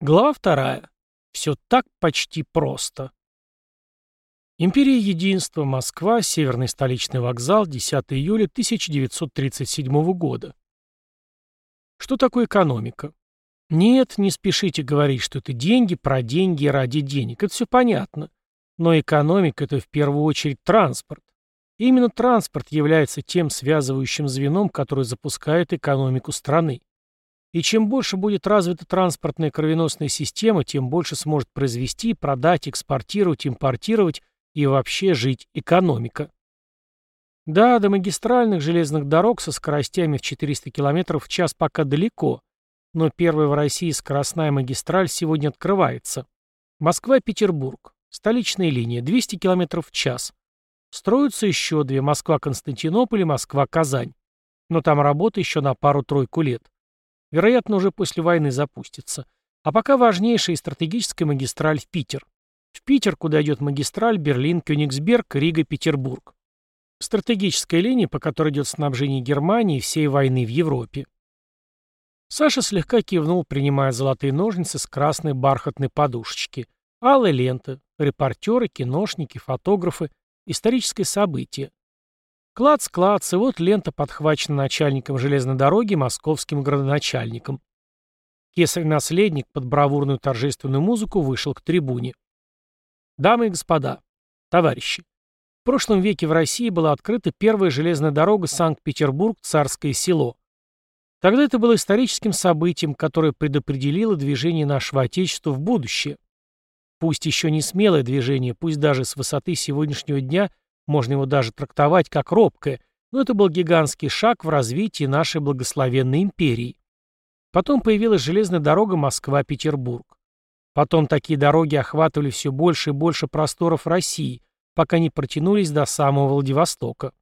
Глава вторая. Все так почти просто. Империя Единства, Москва, Северный столичный вокзал, 10 июля 1937 года. Что такое экономика? Нет, не спешите говорить, что это деньги про деньги ради денег. Это все понятно. Но экономика – это в первую очередь транспорт. И именно транспорт является тем связывающим звеном, которое запускает экономику страны. И чем больше будет развита транспортная кровеносная система, тем больше сможет произвести, продать, экспортировать, импортировать и вообще жить экономика. Да, до магистральных железных дорог со скоростями в 400 км в час пока далеко, но первая в России скоростная магистраль сегодня открывается. Москва-Петербург. Столичная линия, 200 км в час. Строятся еще две, Москва-Константинополь и Москва-Казань. Но там работа еще на пару-тройку лет. Вероятно, уже после войны запустится. А пока важнейшая стратегическая магистраль в Питер. В Питер, куда идет магистраль Берлин, Кёнигсберг, Рига, Петербург. Стратегическая линия, по которой идет снабжение Германии и всей войны в Европе. Саша слегка кивнул, принимая золотые ножницы с красной бархатной подушечки. Алая лента, репортеры, киношники, фотографы, историческое событие. Клац, клац, и вот лента подхвачена начальником железной дороги, московским градоначальником. Кесарь-наследник под бравурную торжественную музыку вышел к трибуне. Дамы и господа, товарищи, в прошлом веке в России была открыта первая железная дорога Санкт-Петербург-Царское село. Тогда это было историческим событием, которое предопределило движение нашего Отечества в будущее. Пусть еще не смелое движение, пусть даже с высоты сегодняшнего дня – можно его даже трактовать как робкое, но это был гигантский шаг в развитии нашей благословенной империи. Потом появилась железная дорога Москва-Петербург. Потом такие дороги охватывали все больше и больше просторов России, пока не протянулись до самого Владивостока.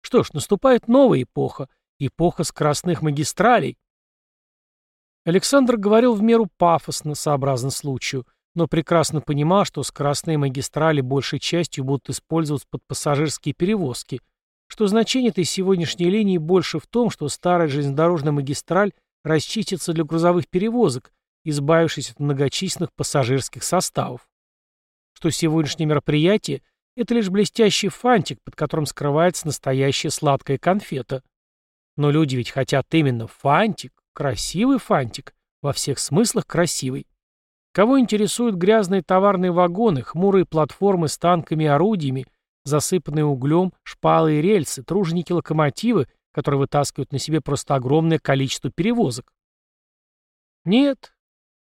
Что ж, наступает новая эпоха, эпоха скоростных магистралей. Александр говорил в меру пафосно, сообразно случаю – но прекрасно понимал, что скоростные магистрали большей частью будут использоваться под пассажирские перевозки, что значение этой сегодняшней линии больше в том, что старая железнодорожная магистраль расчистится для грузовых перевозок, избавившись от многочисленных пассажирских составов. Что сегодняшнее мероприятие – это лишь блестящий фантик, под которым скрывается настоящая сладкая конфета. Но люди ведь хотят именно фантик, красивый фантик, во всех смыслах красивый. Кого интересуют грязные товарные вагоны, хмурые платформы с танками и орудиями, засыпанные углем, шпалы и рельсы, труженики-локомотивы, которые вытаскивают на себе просто огромное количество перевозок? Нет.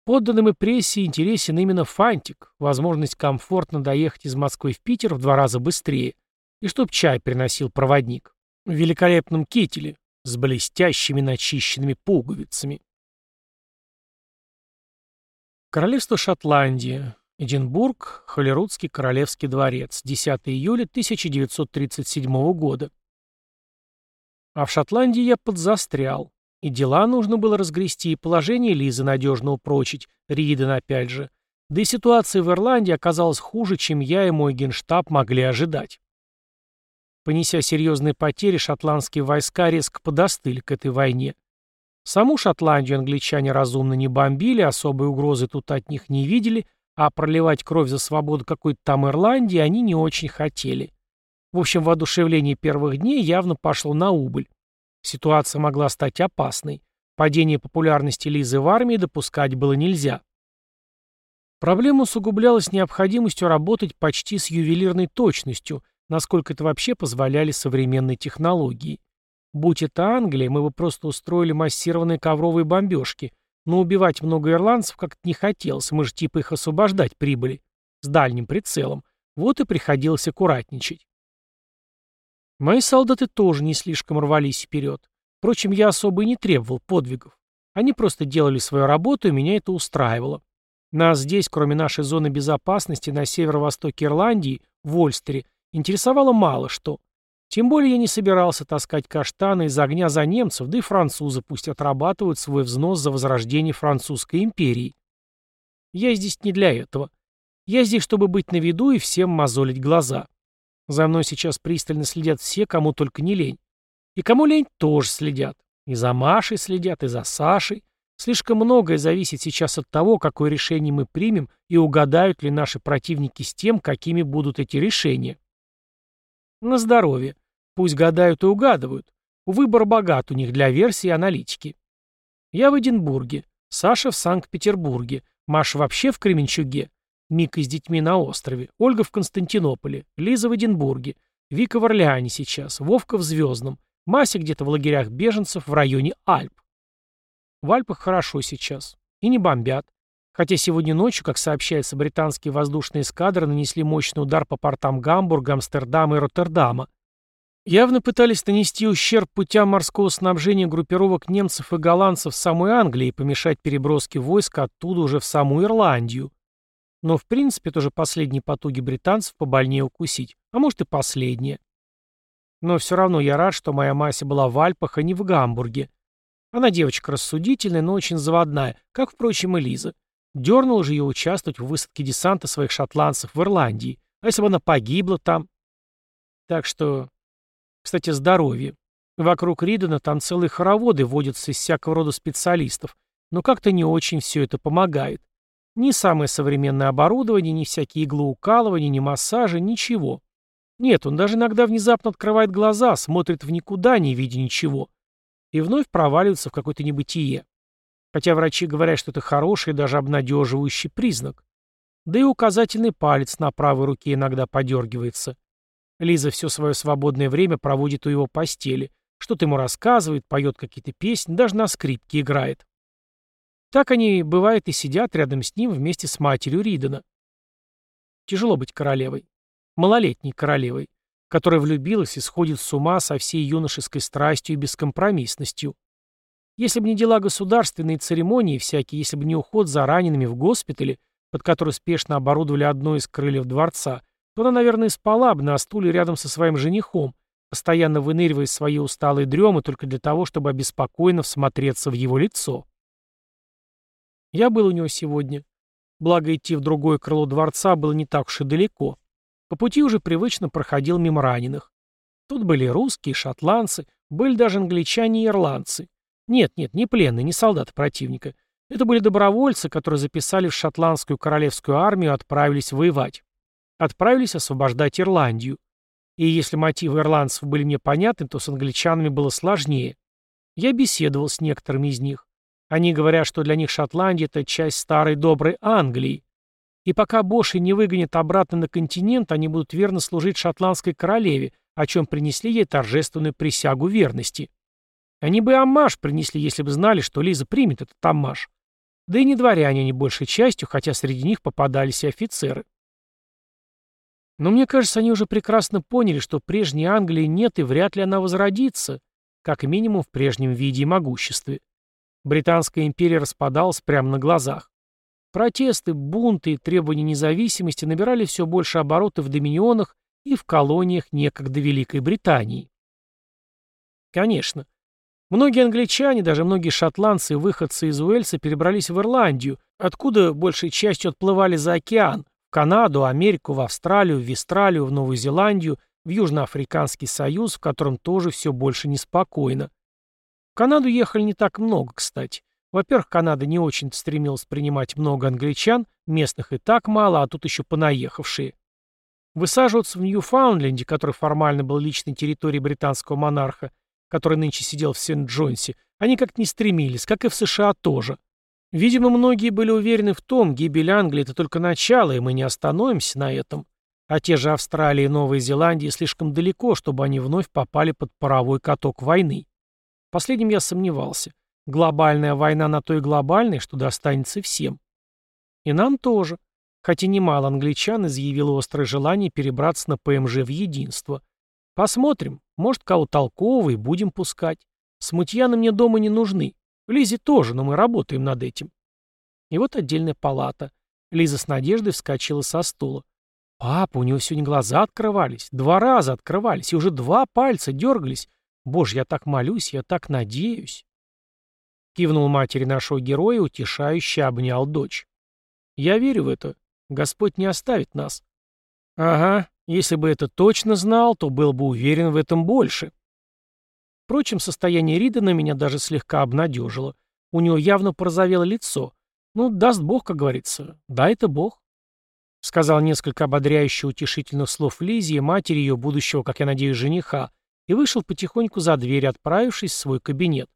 Подданным и прессе интересен именно фантик, возможность комфортно доехать из Москвы в Питер в два раза быстрее, и чтоб чай приносил проводник в великолепном кителе с блестящими начищенными пуговицами. Королевство Шотландия. Эдинбург, Холерудский королевский дворец. 10 июля 1937 года. А в Шотландии я подзастрял. И дела нужно было разгрести, и положение Лизы надежно упрочить, Риден опять же. Да и ситуация в Ирландии оказалась хуже, чем я и мой генштаб могли ожидать. Понеся серьезные потери, шотландские войска резко подостыли к этой войне. Саму Шотландию англичане разумно не бомбили, особой угрозы тут от них не видели, а проливать кровь за свободу какой-то там Ирландии они не очень хотели. В общем, воодушевление первых дней явно пошло на убыль. Ситуация могла стать опасной. Падение популярности Лизы в армии допускать было нельзя. Проблема усугублялась необходимостью работать почти с ювелирной точностью, насколько это вообще позволяли современные технологии. Будь это Англия, мы бы просто устроили массированные ковровые бомбежки, но убивать много ирландцев как-то не хотелось, мы же типа их освобождать прибыли. С дальним прицелом. Вот и приходилось аккуратничать. Мои солдаты тоже не слишком рвались вперед. Впрочем, я особо и не требовал подвигов. Они просто делали свою работу, и меня это устраивало. Нас здесь, кроме нашей зоны безопасности на северо-востоке Ирландии, в Ольстере, интересовало мало что. Тем более я не собирался таскать каштаны из огня за немцев, да и французы пусть отрабатывают свой взнос за возрождение французской империи. Я здесь не для этого. Я здесь, чтобы быть на виду и всем мозолить глаза. За мной сейчас пристально следят все, кому только не лень. И кому лень, тоже следят. И за Машей следят, и за Сашей. Слишком многое зависит сейчас от того, какое решение мы примем и угадают ли наши противники с тем, какими будут эти решения. На здоровье. Пусть гадают и угадывают. Выбор богат у них для версии и аналитики. Я в Эдинбурге, Саша в Санкт-Петербурге, Маша вообще в Кременчуге, Мика с детьми на острове, Ольга в Константинополе, Лиза в Эдинбурге, Вика в Орлеане сейчас, Вовка в Звездном, Мася где-то в лагерях беженцев в районе Альп. В Альпах хорошо сейчас. И не бомбят. Хотя сегодня ночью, как сообщается, британские воздушные эскадры нанесли мощный удар по портам Гамбурга, Амстердама и Роттердама. Явно пытались нанести ущерб путям морского снабжения группировок немцев и голландцев в самой Англии и помешать переброске войск оттуда уже в саму Ирландию. Но в принципе тоже последние потуги британцев побольнее укусить, а может и последние. Но все равно я рад, что моя Мася была в Альпах, а не в Гамбурге. Она девочка рассудительная, но очень заводная, как, впрочем, и Лиза. Дернула же ее участвовать в высадке десанта своих шотландцев в Ирландии. А если бы она погибла там? Так что... Кстати, здоровье. Вокруг Ридена там целые хороводы водятся из всякого рода специалистов. Но как-то не очень все это помогает. Ни самое современное оборудование, ни всякие иглоукалывания, ни массажи, ничего. Нет, он даже иногда внезапно открывает глаза, смотрит в никуда, не видя ничего и вновь проваливается в какое-то небытие. Хотя врачи говорят, что это хороший даже обнадеживающий признак. Да и указательный палец на правой руке иногда подергивается. Лиза все свое свободное время проводит у его постели, что-то ему рассказывает, поет какие-то песни, даже на скрипке играет. Так они, бывает, и сидят рядом с ним вместе с матерью Ридена. Тяжело быть королевой. Малолетней королевой которая влюбилась и сходит с ума со всей юношеской страстью и бескомпромиссностью. Если бы не дела государственные церемонии всякие, если бы не уход за ранеными в госпитале, под который спешно оборудовали одно из крыльев дворца, то она, наверное, спала бы на стуле рядом со своим женихом, постоянно выныривая из своей усталой дремы только для того, чтобы обеспокоенно всмотреться в его лицо. Я был у него сегодня. Благо идти в другое крыло дворца было не так уж и далеко. По пути уже привычно проходил мимо раненых. Тут были русские, шотландцы, были даже англичане и ирландцы. Нет, нет, не пленные, не солдаты противника. Это были добровольцы, которые записали в шотландскую королевскую армию и отправились воевать. Отправились освобождать Ирландию. И если мотивы ирландцев были мне понятны, то с англичанами было сложнее. Я беседовал с некоторыми из них. Они говорят, что для них Шотландия – это часть старой доброй Англии, и пока Боши не выгонят обратно на континент, они будут верно служить шотландской королеве, о чем принесли ей торжественную присягу верности. Они бы аммаж принесли, если бы знали, что Лиза примет этот аммаж. Да и не дворяне они большей частью, хотя среди них попадались и офицеры. Но мне кажется, они уже прекрасно поняли, что прежней Англии нет и вряд ли она возродится, как минимум в прежнем виде и могуществе. Британская империя распадалась прямо на глазах. Протесты, бунты и требования независимости набирали все больше обороты в доминионах и в колониях некогда Великой Британии. Конечно. Многие англичане, даже многие шотландцы и выходцы из Уэльса перебрались в Ирландию, откуда большей частью отплывали за океан, в Канаду, Америку, в Австралию, в Вестралию, в Новую Зеландию, в Южноафриканский союз, в котором тоже все больше неспокойно. В Канаду ехали не так много, кстати. Во-первых, Канада не очень стремилась принимать много англичан, местных и так мало, а тут еще понаехавшие. Высаживаться в Ньюфаундленде, который формально был личной территорией британского монарха, который нынче сидел в Сент-Джонсе, они как-то не стремились, как и в США тоже. Видимо, многие были уверены в том, гибель Англии – это только начало, и мы не остановимся на этом. А те же Австралия и Новая Зеландия слишком далеко, чтобы они вновь попали под паровой каток войны. Последним я сомневался. Глобальная война на той глобальной, что достанется всем. И нам тоже. Хотя немало англичан изъявило острое желание перебраться на ПМЖ в единство. Посмотрим, может, кого толкового и будем пускать. Смутьяны мне дома не нужны. Лизе тоже, но мы работаем над этим. И вот отдельная палата. Лиза с надеждой вскочила со стула. Папа, у него сегодня глаза открывались. Два раза открывались, и уже два пальца дергались. Боже, я так молюсь, я так надеюсь. Кивнул матери нашего героя, утешающе обнял дочь. «Я верю в это. Господь не оставит нас». «Ага, если бы это точно знал, то был бы уверен в этом больше». Впрочем, состояние Ридена меня даже слегка обнадежило. У него явно порозовело лицо. Ну, даст бог, как говорится. Да, это бог. Сказал несколько ободряюще утешительных слов Лизе и матери ее будущего, как я надеюсь, жениха, и вышел потихоньку за дверь, отправившись в свой кабинет.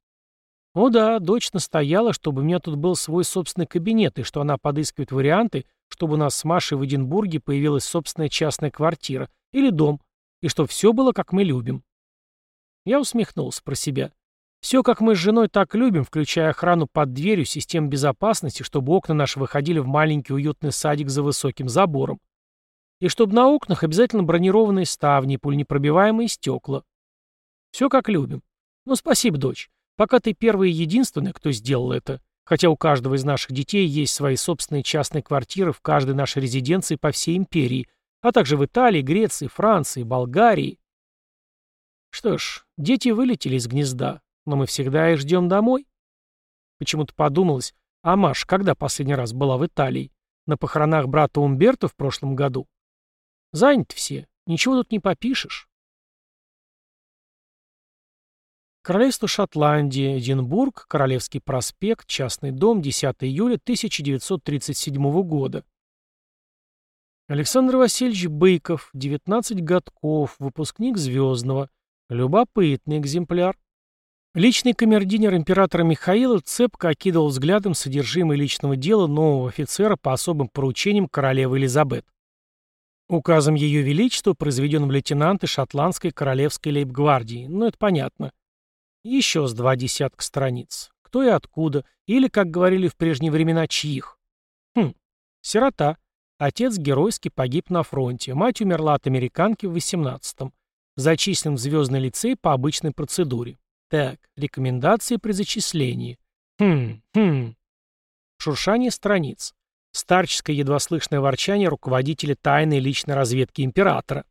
О да, дочь настояла, чтобы у меня тут был свой собственный кабинет, и что она подыскивает варианты, чтобы у нас с Машей в Эдинбурге появилась собственная частная квартира или дом, и чтобы все было, как мы любим. Я усмехнулся про себя. Все, как мы с женой так любим, включая охрану под дверью, систему безопасности, чтобы окна наши выходили в маленький уютный садик за высоким забором. И чтобы на окнах обязательно бронированные ставни и пульнепробиваемые стекла. Все как любим. Ну, спасибо, дочь. Пока ты первая и единственная, кто сделал это. Хотя у каждого из наших детей есть свои собственные частные квартиры в каждой нашей резиденции по всей империи, а также в Италии, Греции, Франции, Болгарии. Что ж, дети вылетели из гнезда, но мы всегда их ждем домой. Почему-то подумалось, а Маш когда последний раз была в Италии? На похоронах брата Умберто в прошлом году? Заняты все, ничего тут не попишешь. Королевство Шотландия, Эдинбург, Королевский проспект, частный дом, 10 июля 1937 года. Александр Васильевич Быков, 19 годков, выпускник Звездного. Любопытный экземпляр. Личный камердинер императора Михаила цепко окидывал взглядом содержимое личного дела нового офицера по особым поручениям королевы Элизабет. Указом Ее Величества произведен в лейтенанты шотландской королевской лейб-гвардии, ну это понятно. Еще с два десятка страниц. Кто и откуда, или, как говорили в прежние времена, чьих. Хм, сирота. Отец геройски погиб на фронте, мать умерла от американки в 18-м. Зачислен в звездный лицей по обычной процедуре. Так, рекомендации при зачислении. Хм, хм. Шуршание страниц. Старческое едва слышное ворчание руководителя тайной личной разведки императора.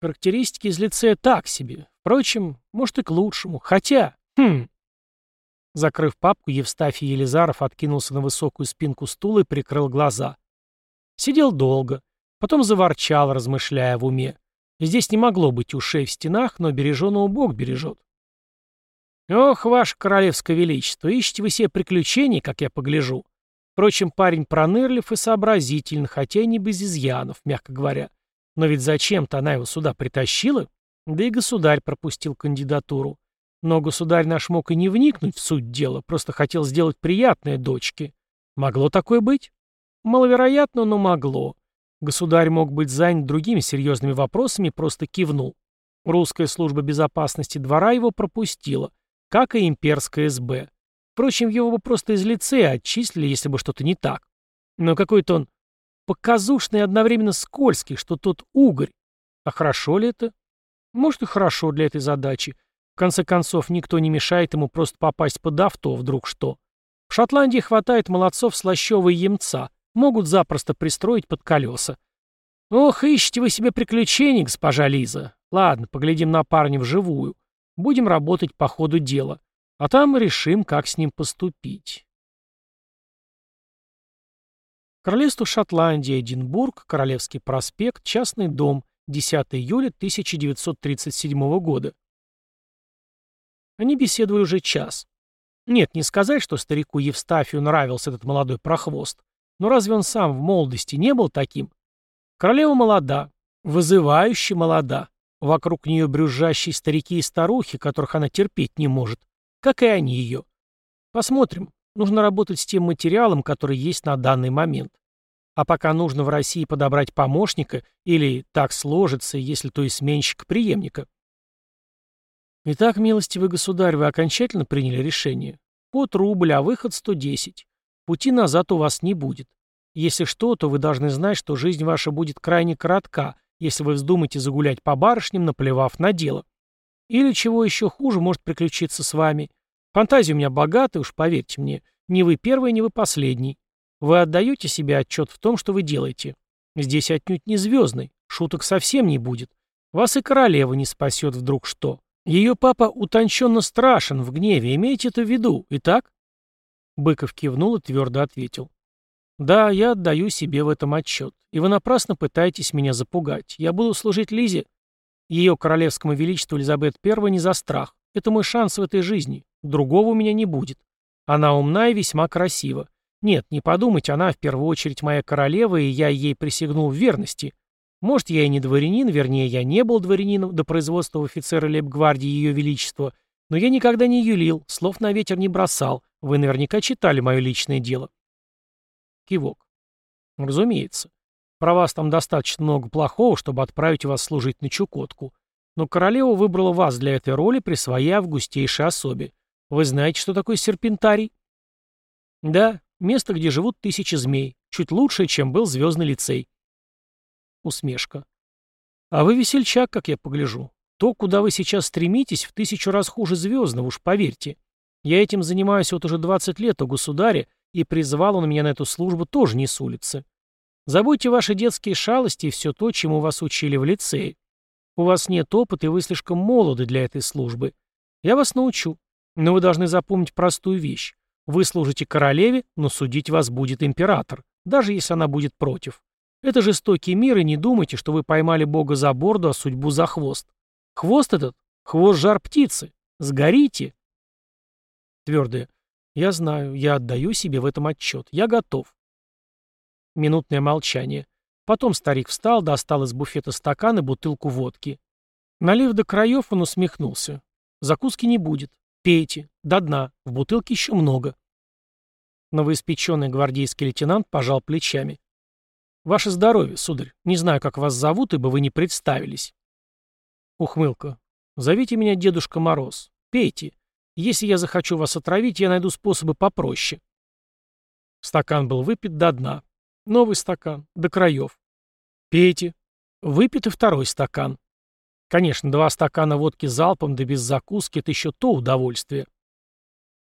Характеристики из лицея так себе. Впрочем, может и к лучшему. Хотя... Хм... Закрыв папку, Евстафий Елизаров откинулся на высокую спинку стула и прикрыл глаза. Сидел долго. Потом заворчал, размышляя в уме. Здесь не могло быть ушей в стенах, но береженого Бог бережет. «Ох, ваше королевское величество, ищете вы себе приключений, как я погляжу. Впрочем, парень пронырлив и сообразителен, хотя и не без изъянов, мягко говоря. Но ведь зачем-то она его сюда притащила?» Да и государь пропустил кандидатуру. Но государь наш мог и не вникнуть в суть дела, просто хотел сделать приятное дочке. Могло такое быть? Маловероятно, но могло. Государь мог быть занят другими серьезными вопросами просто кивнул. Русская служба безопасности двора его пропустила, как и имперская СБ. Впрочем, его бы просто из лицея отчислили, если бы что-то не так. Но какой-то он показушный одновременно скользкий, что тот угорь. А хорошо ли это? Может и хорошо для этой задачи. В конце концов, никто не мешает ему просто попасть под авто, вдруг что. В Шотландии хватает молодцов слащевого емца, могут запросто пристроить под колеса. Ох, ищите вы себе приключений, госпожа Лиза. Ладно, поглядим на парня вживую. Будем работать по ходу дела. А там решим, как с ним поступить. Королевство Шотландия, Эдинбург, Королевский проспект, частный дом, 10 июля 1937 года. Они беседовали уже час. Нет, не сказать, что старику Евстафию нравился этот молодой прохвост. Но разве он сам в молодости не был таким? Королева молода, вызывающе молода. Вокруг нее брюзжащие старики и старухи, которых она терпеть не может, как и они ее. Посмотрим. Нужно работать с тем материалом, который есть на данный момент. А пока нужно в России подобрать помощника, или так сложится, если то и сменщик преемника. Итак, милостивый государь, вы окончательно приняли решение. Под рубль, а выход 110. Пути назад у вас не будет. Если что, то вы должны знать, что жизнь ваша будет крайне коротка, если вы вздумаете загулять по барышням, наплевав на дело. Или, чего еще хуже, может приключиться с вами. Фантазия у меня богатая, уж поверьте мне. Не вы первый, не вы последний. Вы отдаете себе отчет в том, что вы делаете. Здесь отнюдь не звездный, шуток совсем не будет. Вас и королева не спасет вдруг что. Ее папа утонченно страшен в гневе, имейте это в виду, и так? Быков кивнул и твердо ответил. «Да, я отдаю себе в этом отчет, и вы напрасно пытаетесь меня запугать. Я буду служить Лизе, ее королевскому величеству Елизабет I не за страх. Это мой шанс в этой жизни. Другого у меня не будет. Она умна и весьма красива. Нет, не подумать, она в первую очередь моя королева, и я ей присягнул в верности. Может, я и не дворянин, вернее, я не был дворянином до производства офицера лейб-гвардии Ее Величества, но я никогда не юлил, слов на ветер не бросал. Вы наверняка читали мое личное дело. Кивок. Разумеется. Про вас там достаточно много плохого, чтобы отправить вас служить на Чукотку. Но королева выбрала вас для этой роли при своей августейшей особе. Вы знаете, что такое серпентарий? Да, место, где живут тысячи змей. Чуть лучше, чем был звездный лицей. Усмешка. А вы весельчак, как я погляжу. То, куда вы сейчас стремитесь, в тысячу раз хуже звездного, уж поверьте. Я этим занимаюсь вот уже 20 лет у государя, и призвал он меня на эту службу тоже не с улицы. Забудьте ваши детские шалости и все то, чему вас учили в лицее. У вас нет опыта, и вы слишком молоды для этой службы. Я вас научу. Но вы должны запомнить простую вещь. Вы служите королеве, но судить вас будет император, даже если она будет против. Это жестокий мир, и не думайте, что вы поймали Бога за борду, а судьбу за хвост. Хвост этот — хвост жар птицы. Сгорите. Твердое. Я знаю, я отдаю себе в этом отчет. Я готов. Минутное молчание. Потом старик встал, достал из буфета стакан и бутылку водки. Налив до краев, он усмехнулся. Закуски не будет. Пейте. До дна. В бутылке еще много. Новоиспеченный гвардейский лейтенант пожал плечами. «Ваше здоровье, сударь. Не знаю, как вас зовут, ибо вы не представились». Ухмылка. «Зовите меня Дедушка Мороз. Пейте. Если я захочу вас отравить, я найду способы попроще». Стакан был выпит до дна. Новый стакан. До краев. «Пейте». Выпит и второй стакан. Конечно, два стакана водки залпом, да без закуски — это еще то удовольствие.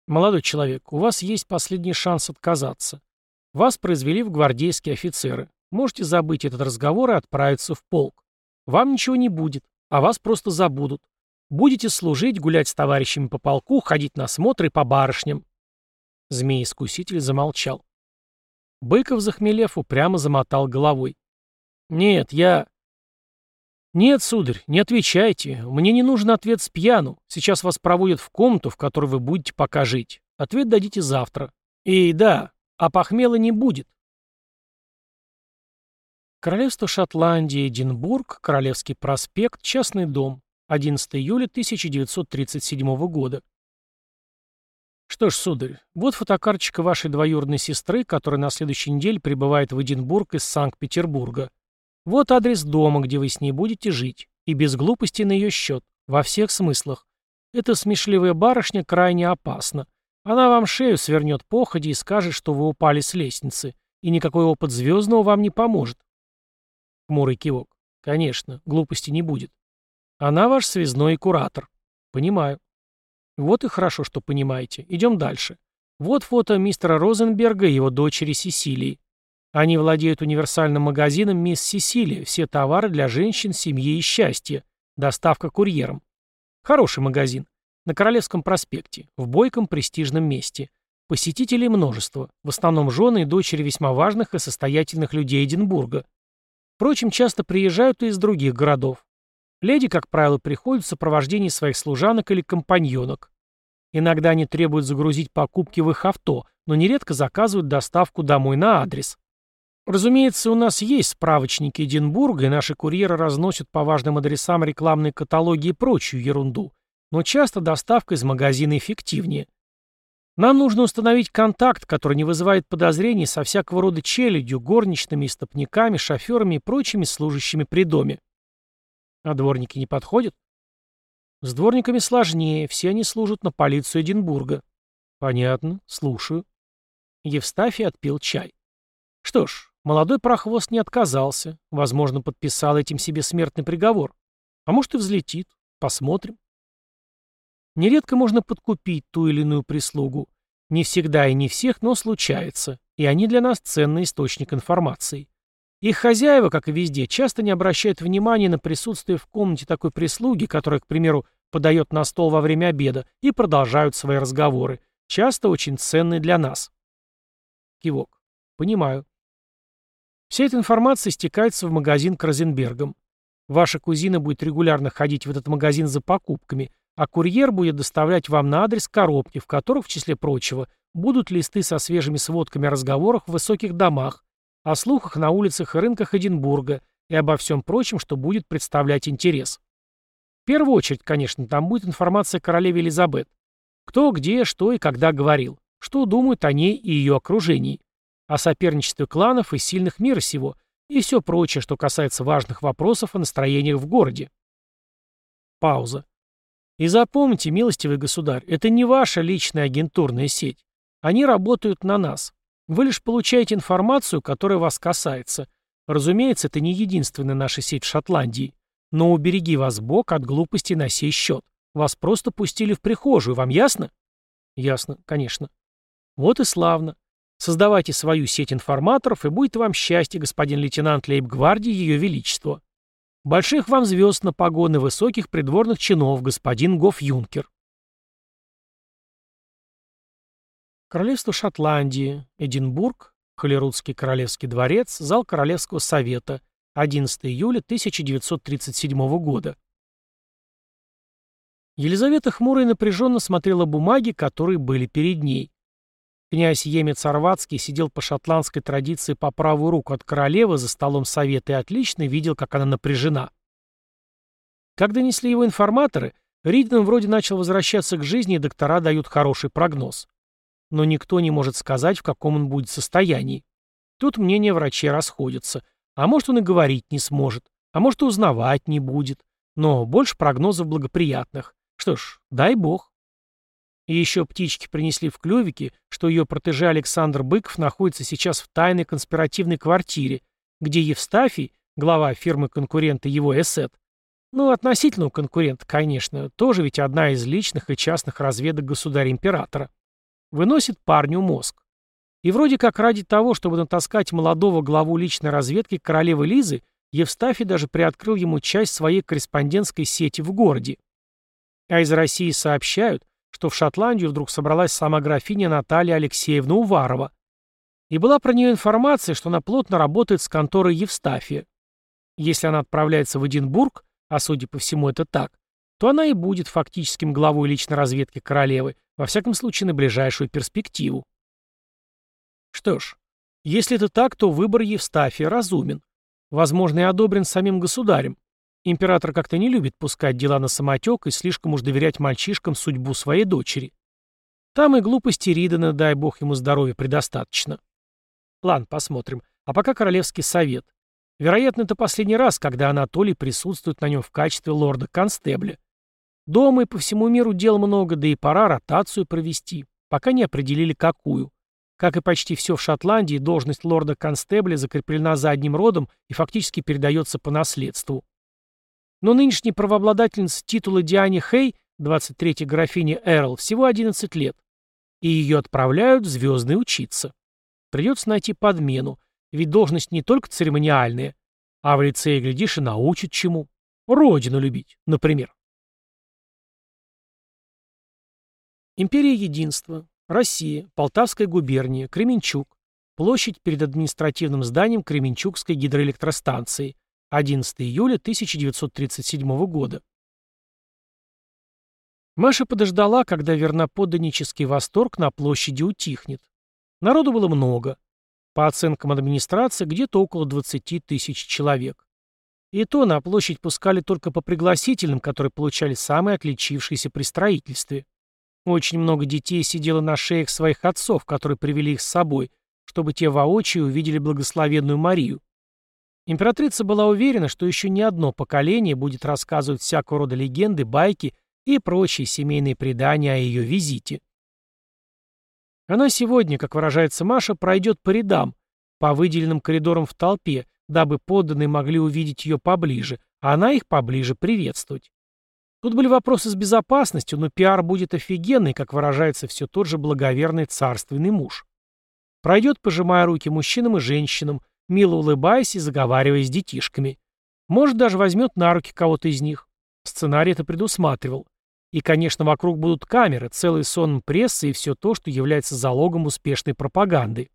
Молодой человек, у вас есть последний шанс отказаться. Вас произвели в гвардейские офицеры. Можете забыть этот разговор и отправиться в полк. Вам ничего не будет, а вас просто забудут. Будете служить, гулять с товарищами по полку, ходить на смотры по барышням. Змей-искуситель замолчал. Быков, захмелев, упрямо замотал головой. «Нет, я...» «Нет, сударь, не отвечайте. Мне не нужен ответ с пьяну. Сейчас вас проводят в комнату, в которой вы будете пока жить. Ответ дадите завтра. И да, а похмела не будет». Королевство Шотландии, Эдинбург, Королевский проспект, частный дом. 11 июля 1937 года. Что ж, сударь, вот фотокарточка вашей двоюродной сестры, которая на следующей неделе прибывает в Эдинбург из Санкт-Петербурга. Вот адрес дома, где вы с ней будете жить. И без глупости на ее счет. Во всех смыслах. Эта смешливая барышня крайне опасна. Она вам шею свернет походе и скажет, что вы упали с лестницы. И никакой опыт звездного вам не поможет. Хмурый кивок. Конечно, глупости не будет. Она ваш связной и куратор. Понимаю. Вот и хорошо, что понимаете. Идем дальше. Вот фото мистера Розенберга и его дочери Сесилии. Они владеют универсальным магазином «Мисс Сесилия». Все товары для женщин, семьи и счастья. Доставка курьером. Хороший магазин. На Королевском проспекте. В бойком престижном месте. Посетителей множество. В основном жены и дочери весьма важных и состоятельных людей Эдинбурга. Впрочем, часто приезжают и из других городов. Леди, как правило, приходят в сопровождении своих служанок или компаньонок. Иногда они требуют загрузить покупки в их авто, но нередко заказывают доставку домой на адрес. Разумеется, у нас есть справочники Эдинбурга, и наши курьеры разносят по важным адресам рекламные каталоги и прочую ерунду, но часто доставка из магазина эффективнее. Нам нужно установить контакт, который не вызывает подозрений со всякого рода челядью, горничными, истопниками, шоферами и прочими служащими при доме. А дворники не подходят? С дворниками сложнее, все они служат на полицию Эдинбурга. Понятно, слушаю. Евстафий отпил чай. Что ж, молодой прохвост не отказался, возможно, подписал этим себе смертный приговор. А может и взлетит. Посмотрим. Нередко можно подкупить ту или иную прислугу. Не всегда и не всех, но случается. И они для нас ценный источник информации. Их хозяева, как и везде, часто не обращают внимания на присутствие в комнате такой прислуги, которая, к примеру, подает на стол во время обеда, и продолжают свои разговоры, часто очень ценные для нас. Кивок. Понимаю. Вся эта информация стекается в магазин к Розенбергам. Ваша кузина будет регулярно ходить в этот магазин за покупками, а курьер будет доставлять вам на адрес коробки, в которых, в числе прочего, будут листы со свежими сводками о разговорах в высоких домах, о слухах на улицах и рынках Эдинбурга и обо всем прочем, что будет представлять интерес. В первую очередь, конечно, там будет информация о королеве Элизабет. Кто, где, что и когда говорил, что думают о ней и ее окружении, о соперничестве кланов и сильных мира сего – и все прочее, что касается важных вопросов о настроениях в городе. Пауза. И запомните, милостивый государь, это не ваша личная агентурная сеть. Они работают на нас. Вы лишь получаете информацию, которая вас касается. Разумеется, это не единственная наша сеть в Шотландии. Но убереги вас Бог от глупости на сей счет. Вас просто пустили в прихожую, вам ясно? Ясно, конечно. Вот и славно. Создавайте свою сеть информаторов, и будет вам счастье, господин лейтенант лейб-гвардии Ее Величества. Больших вам звезд на погоны высоких придворных чинов, господин Гоф-Юнкер. Королевство Шотландии, Эдинбург, Холерудский королевский дворец, зал Королевского совета, 11 июля 1937 года. Елизавета хмуро и напряженно смотрела бумаги, которые были перед ней. Князь Емец Орватский сидел по шотландской традиции по правую руку от королевы за столом совета и отлично видел, как она напряжена. Как донесли его информаторы, Риден вроде начал возвращаться к жизни, и доктора дают хороший прогноз. Но никто не может сказать, в каком он будет состоянии. Тут мнения врачей расходятся. А может, он и говорить не сможет. А может, узнавать не будет. Но больше прогнозов благоприятных. Что ж, дай бог. И еще птички принесли в клювике, что ее протеже Александр Быков находится сейчас в тайной конспиративной квартире, где Евстафий, глава фирмы-конкурента его эсет, ну, относительного конкурента, конечно, тоже ведь одна из личных и частных разведок государя-императора, выносит парню мозг. И вроде как ради того, чтобы натаскать молодого главу личной разведки королевы Лизы, Евстафий даже приоткрыл ему часть своей корреспондентской сети в городе. А из России сообщают, что в Шотландию вдруг собралась сама графиня Наталья Алексеевна Уварова. И была про нее информация, что она плотно работает с конторой Евстафия. Если она отправляется в Эдинбург, а судя по всему это так, то она и будет фактическим главой личной разведки королевы, во всяком случае на ближайшую перспективу. Что ж, если это так, то выбор Евстафия разумен. Возможно, и одобрен самим государем, Император как-то не любит пускать дела на самотек и слишком уж доверять мальчишкам судьбу своей дочери. Там и глупости Ридена, дай бог ему здоровья, предостаточно. Ладно, посмотрим. А пока Королевский совет. Вероятно, это последний раз, когда Анатолий присутствует на нем в качестве лорда-констебля. Дома и по всему миру дел много, да и пора ротацию провести, пока не определили какую. Как и почти все в Шотландии, должность лорда-констебля закреплена за одним родом и фактически передается по наследству. Но нынешней правообладательнице титула Диане Хей, 23-й графине Эрл, всего 11 лет. И ее отправляют в звездные учиться. Придется найти подмену, ведь должность не только церемониальная, а в лицее, глядишь, и научат чему. Родину любить, например. Империя Единства. Россия. Полтавская губерния. Кременчуг. Площадь перед административным зданием Кременчугской гидроэлектростанции. 11 июля 1937 года. Маша подождала, когда верноподданнический восторг на площади утихнет. Народу было много. По оценкам администрации, где-то около 20 тысяч человек. И то на площадь пускали только по пригласительным, которые получали самые отличившиеся при строительстве. Очень много детей сидело на шеях своих отцов, которые привели их с собой, чтобы те воочию увидели благословенную Марию. Императрица была уверена, что еще не одно поколение будет рассказывать всякого рода легенды, байки и прочие семейные предания о ее визите. Она сегодня, как выражается Маша, пройдет по рядам, по выделенным коридорам в толпе, дабы подданные могли увидеть ее поближе, а она их поближе приветствовать. Тут были вопросы с безопасностью, но пиар будет офигенный, как выражается все тот же благоверный царственный муж. Пройдет, пожимая руки мужчинам и женщинам, мило улыбаясь и заговаривая с детишками. Может, даже возьмет на руки кого-то из них. Сценарий это предусматривал. И, конечно, вокруг будут камеры, целый сон прессы и все то, что является залогом успешной пропаганды.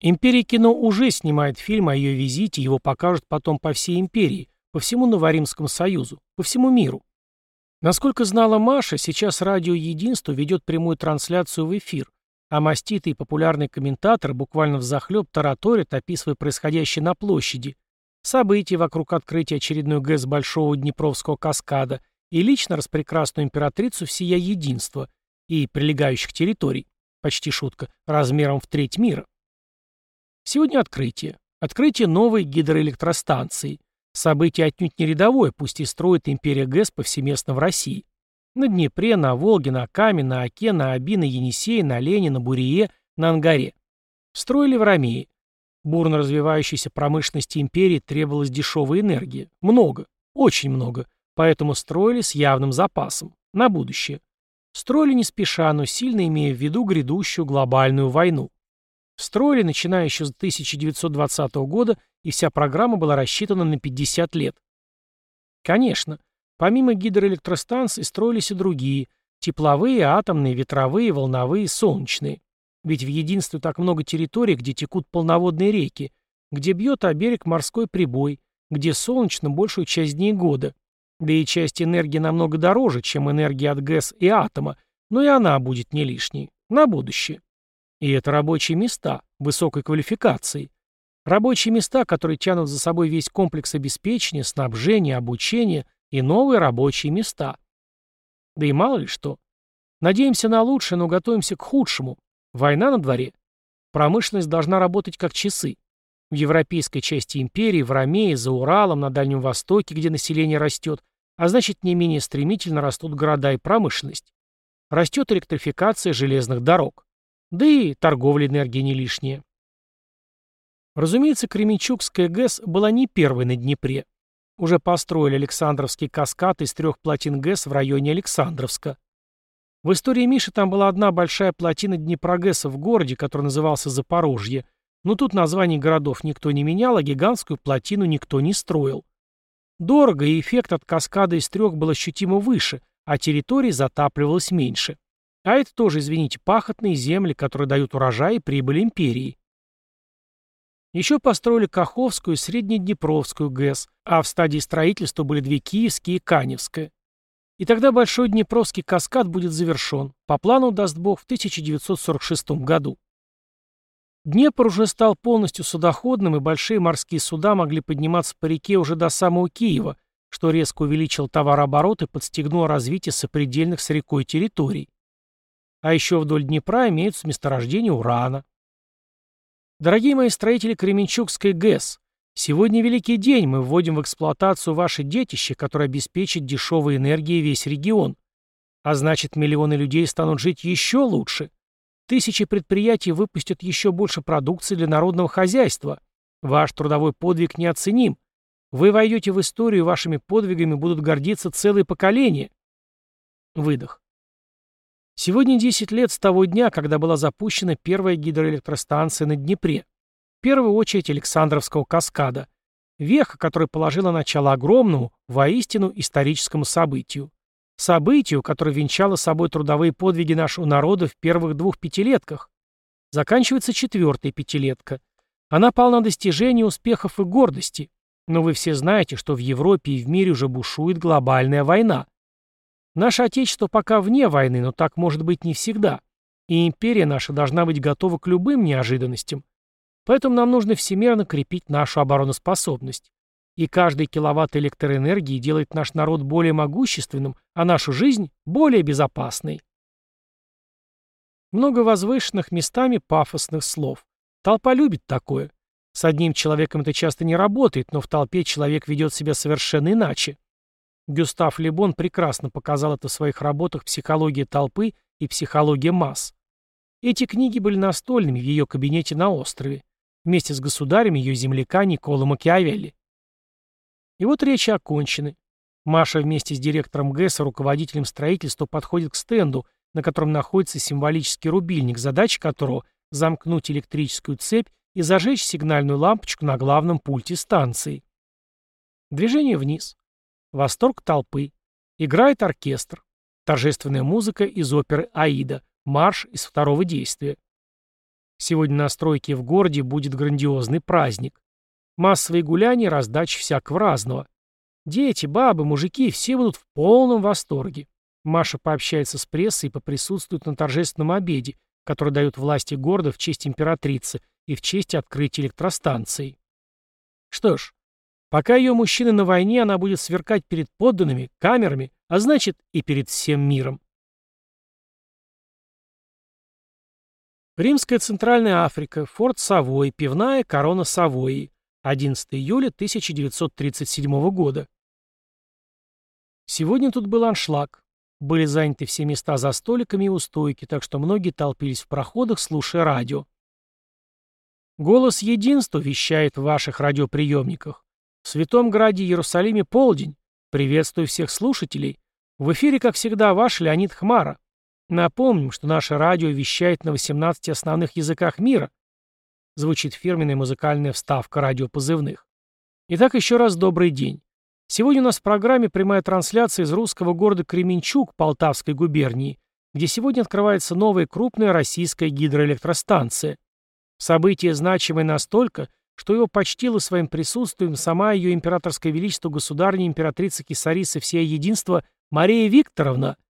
Империя кино уже снимает фильм о ее визите, его покажут потом по всей империи, по всему Новоримскому Союзу, по всему миру. Насколько знала Маша, сейчас радио «Единство» ведет прямую трансляцию в эфир, а маститый популярный комментатор буквально взахлеб тараторит, описывая происходящее на площади, события вокруг открытия очередной ГЭС Большого Днепровского каскада и лично распрекрасную императрицу всея единства и прилегающих территорий, почти шутка, размером в треть мира. Сегодня открытие. Открытие новой гидроэлектростанции. Событие отнюдь не рядовое, пусть и строит империя ГЭС повсеместно в России. На Днепре, на Волге, на Каме, на Оке, на Оби, на Енисее, на Лене, на Бурие, на Ангаре. Строили в Ромее. Бурно развивающейся промышленности империи требовалась дешевая энергия. Много. Очень много. Поэтому строили с явным запасом. На будущее. Строили не спеша, но сильно имея в виду грядущую глобальную войну. Строили, начиная еще с 1920 года, и вся программа была рассчитана на 50 лет. Конечно, помимо гидроэлектростанций строились и другие – тепловые, атомные, ветровые, волновые, солнечные. Ведь в единстве так много территорий, где текут полноводные реки, где бьет о берег морской прибой, где солнечно большую часть дней года. Да и часть энергии намного дороже, чем энергия от ГЭС и атома, но и она будет не лишней. На будущее. И это рабочие места, высокой квалификации. Рабочие места, которые тянут за собой весь комплекс обеспечения, снабжения, обучения и новые рабочие места. Да и мало ли что. Надеемся на лучшее, но готовимся к худшему. Война на дворе. Промышленность должна работать как часы. В европейской части империи, в Ромее, за Уралом, на Дальнем Востоке, где население растет, а значит не менее стремительно растут города и промышленность. Растет электрификация железных дорог. Да и торговля энергией не лишняя. Разумеется, Кременчугская ГЭС была не первой на Днепре. Уже построили Александровский каскад из трех плотин ГЭС в районе Александровска. В истории Миши там была одна большая плотина Днепрогэса в городе, который назывался Запорожье, но тут названий городов никто не менял, а гигантскую плотину никто не строил. Дорого, и эффект от каскада из трех был ощутимо выше, а территории затапливалось меньше. А это тоже, извините, пахотные земли, которые дают урожай и прибыль империи. Еще построили Каховскую и Среднеднепровскую ГЭС, а в стадии строительства были две Киевские и Каневская. И тогда Большой Днепровский каскад будет завершен, по плану, даст Бог, в 1946 году. Днепр уже стал полностью судоходным, и большие морские суда могли подниматься по реке уже до самого Киева, что резко увеличило товарооборот и подстегнуло развитие сопредельных с рекой территорий. А еще вдоль Днепра имеются месторождения урана. Дорогие мои строители Кременчугской ГЭС, Сегодня великий день, мы вводим в эксплуатацию ваше детище, которое обеспечит дешевой энергией весь регион. А значит, миллионы людей станут жить еще лучше. Тысячи предприятий выпустят еще больше продукции для народного хозяйства. Ваш трудовой подвиг неоценим. Вы войдете в историю, вашими подвигами будут гордиться целые поколения. Выдох. Сегодня 10 лет с того дня, когда была запущена первая гидроэлектростанция на Днепре первую очередь Александровского каскада, веха, который положила начало огромному, воистину историческому событию. Событию, которое венчало собой трудовые подвиги нашего народа в первых двух пятилетках. Заканчивается четвертая пятилетка. Она полна достижений, успехов и гордости. Но вы все знаете, что в Европе и в мире уже бушует глобальная война. Наше Отечество пока вне войны, но так может быть не всегда. И империя наша должна быть готова к любым неожиданностям. Поэтому нам нужно всемерно крепить нашу обороноспособность. И каждый киловатт электроэнергии делает наш народ более могущественным, а нашу жизнь более безопасной. Много возвышенных местами пафосных слов. Толпа любит такое. С одним человеком это часто не работает, но в толпе человек ведет себя совершенно иначе. Гюстав Лебон прекрасно показал это в своих работах «Психология толпы» и «Психология масс». Эти книги были настольными в ее кабинете на острове вместе с государем ее земляка Никола Макиавелли. И вот речи окончены. Маша вместе с директором ГЭС и руководителем строительства подходит к стенду, на котором находится символический рубильник, задача которого – замкнуть электрическую цепь и зажечь сигнальную лампочку на главном пульте станции. Движение вниз. Восторг толпы. Играет оркестр. Торжественная музыка из оперы «Аида», марш из второго действия. Сегодня на стройке в городе будет грандиозный праздник. Массовые гуляния, раздача всякого разного. Дети, бабы, мужики, все будут в полном восторге. Маша пообщается с прессой и поприсутствует на торжественном обеде, который дают власти города в честь императрицы и в честь открытия электростанции. Что ж, пока ее мужчины на войне, она будет сверкать перед подданными, камерами, а значит и перед всем миром. Римская Центральная Африка, форт Савой, пивная корона Савойи, 11 июля 1937 года. Сегодня тут был аншлаг. Были заняты все места за столиками и у стойки, так что многие толпились в проходах, слушая радио. Голос единства вещает в ваших радиоприемниках. В Святом Граде Иерусалиме полдень. Приветствую всех слушателей. В эфире, как всегда, ваш Леонид Хмара. Напомним, что наше радио вещает на 18 основных языках мира. Звучит фирменная музыкальная вставка радиопозывных. Итак, еще раз добрый день. Сегодня у нас в программе прямая трансляция из русского города Кременчуг Полтавской губернии, где сегодня открывается новая крупная российская гидроэлектростанция. Событие значимое настолько, что его почтила своим присутствием сама ее императорское величество государня императрица Кисариса всея единства Мария Викторовна –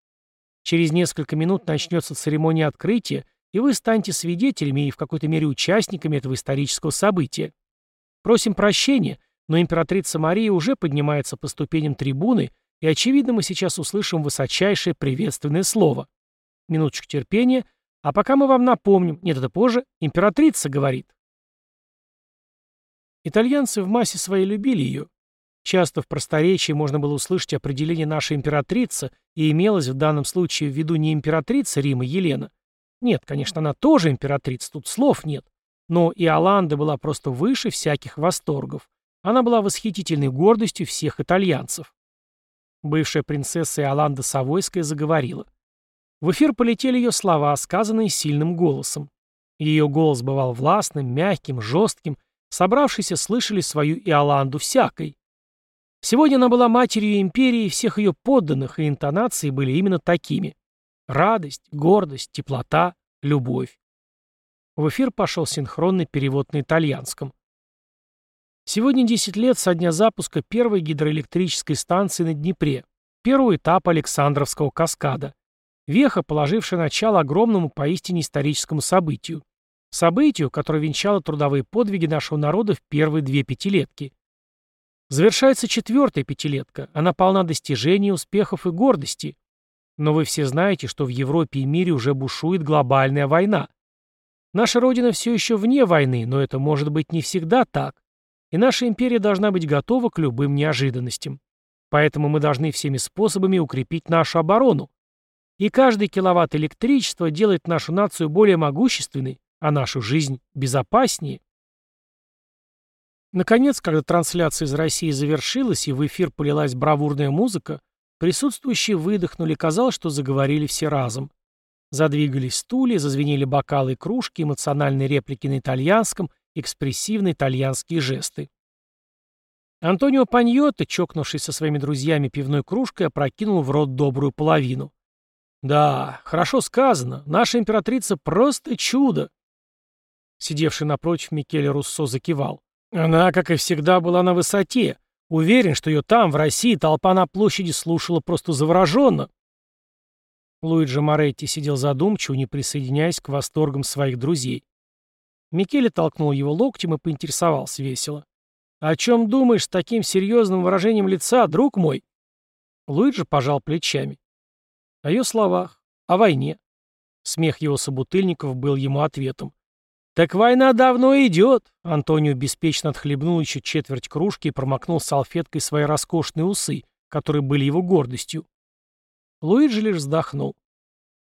Через несколько минут начнется церемония открытия, и вы станете свидетелями и в какой-то мере участниками этого исторического события. Просим прощения, но императрица Мария уже поднимается по ступеням трибуны, и, очевидно, мы сейчас услышим высочайшее приветственное слово. Минуточку терпения, а пока мы вам напомним, нет, это позже, императрица говорит. Итальянцы в массе своей любили ее, Часто в просторечии можно было услышать определение «наша императрица», и имелось в данном случае в виду не императрица Рима Елена. Нет, конечно, она тоже императрица, тут слов нет. Но Иоланда была просто выше всяких восторгов. Она была восхитительной гордостью всех итальянцев. Бывшая принцесса Иоланда Савойская заговорила. В эфир полетели ее слова, сказанные сильным голосом. Ее голос бывал властным, мягким, жестким. Собравшиеся слышали свою Иоланду всякой. Сегодня она была матерью империи, всех ее подданных, и интонации были именно такими. Радость, гордость, теплота, любовь. В эфир пошел синхронный перевод на итальянском. Сегодня 10 лет со дня запуска первой гидроэлектрической станции на Днепре, первого этапа Александровского каскада. Веха, положившая начало огромному поистине историческому событию. Событию, которое венчало трудовые подвиги нашего народа в первые две пятилетки. Завершается четвертая пятилетка. Она полна достижений, успехов и гордости. Но вы все знаете, что в Европе и мире уже бушует глобальная война. Наша Родина все еще вне войны, но это может быть не всегда так. И наша империя должна быть готова к любым неожиданностям. Поэтому мы должны всеми способами укрепить нашу оборону. И каждый киловатт электричества делает нашу нацию более могущественной, а нашу жизнь безопаснее. Наконец, когда трансляция из России завершилась и в эфир полилась бравурная музыка, присутствующие выдохнули, казалось, что заговорили все разом. Задвигались стулья, зазвенели бокалы и кружки, эмоциональные реплики на итальянском, экспрессивные итальянские жесты. Антонио Паньотто, чокнувшись со своими друзьями пивной кружкой, опрокинул в рот добрую половину. «Да, хорошо сказано. Наша императрица просто чудо!» Сидевший напротив Микеле Руссо закивал. Она, как и всегда, была на высоте. Уверен, что ее там, в России, толпа на площади слушала просто завороженно. Луиджи Моретти сидел задумчиво, не присоединяясь к восторгам своих друзей. Микеле толкнул его локтем и поинтересовался весело. «О чем думаешь с таким серьезным выражением лица, друг мой?» Луиджи пожал плечами. О ее словах, о войне. Смех его собутыльников был ему ответом. «Так война давно идет!» Антонио беспечно отхлебнул еще четверть кружки и промокнул салфеткой свои роскошные усы, которые были его гордостью. Луиджи лишь вздохнул.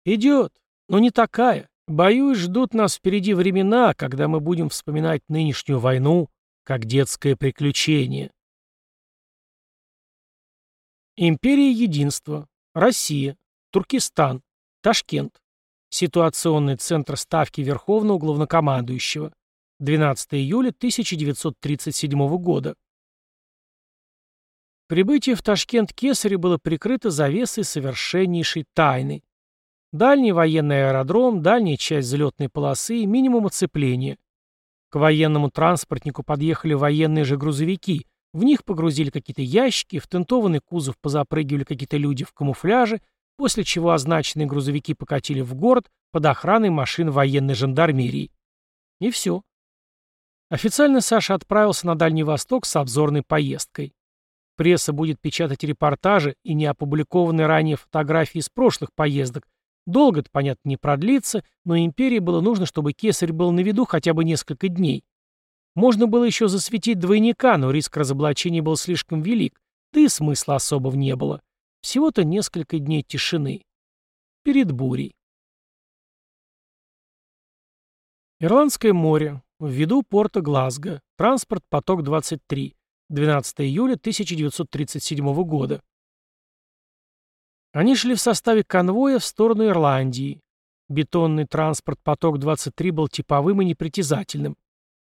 «Идет, но не такая. Боюсь, ждут нас впереди времена, когда мы будем вспоминать нынешнюю войну как детское приключение». Империя Единства. Россия. Туркестан. Ташкент. Ситуационный центр Ставки Верховного Главнокомандующего. 12 июля 1937 года. Прибытие в Ташкент Кесаре было прикрыто завесой совершеннейшей тайны. Дальний военный аэродром, дальняя часть взлетной полосы, минимум оцепления. К военному транспортнику подъехали военные же грузовики, В них погрузили какие-то ящики, в тентованный кузов позапрыгивали какие-то люди в камуфляже, после чего означенные грузовики покатили в город под охраной машин военной жандармерии. И все. Официально Саша отправился на Дальний Восток с обзорной поездкой. Пресса будет печатать репортажи и неопубликованные ранее фотографии из прошлых поездок. Долго это, понятно, не продлится, но империи было нужно, чтобы кесарь был на виду хотя бы несколько дней. Можно было еще засветить двойника, но риск разоблачения был слишком велик, да и смысла особого не было. Всего-то несколько дней тишины. Перед бурей. Ирландское море. В виду порта Глазго. Транспорт поток 23. 12 июля 1937 года. Они шли в составе конвоя в сторону Ирландии. Бетонный транспорт поток 23 был типовым и непритязательным.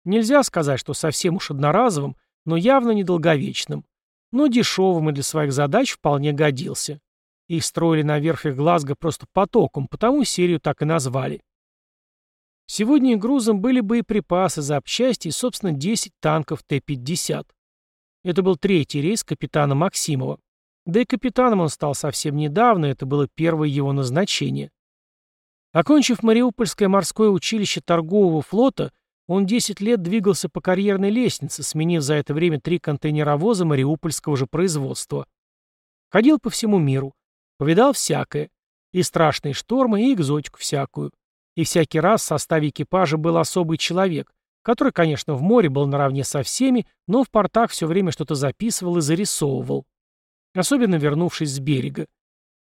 Нельзя сказать, что совсем уж одноразовым, но явно недолговечным. Но дешевым и для своих задач вполне годился. Их строили на верфях Глазго просто потоком, потому серию так и назвали. Сегодня грузом были боеприпасы, запчасти и, собственно, 10 танков Т-50. Это был третий рейс капитана Максимова. Да и капитаном он стал совсем недавно, это было первое его назначение. Окончив Мариупольское морское училище торгового флота, он 10 лет двигался по карьерной лестнице, сменив за это время три контейнеровоза мариупольского же производства. Ходил по всему миру, повидал всякое, и страшные штормы, и экзотику всякую. И всякий раз в составе экипажа был особый человек, который, конечно, в море был наравне со всеми, но в портах все время что-то записывал и зарисовывал. Особенно вернувшись с берега.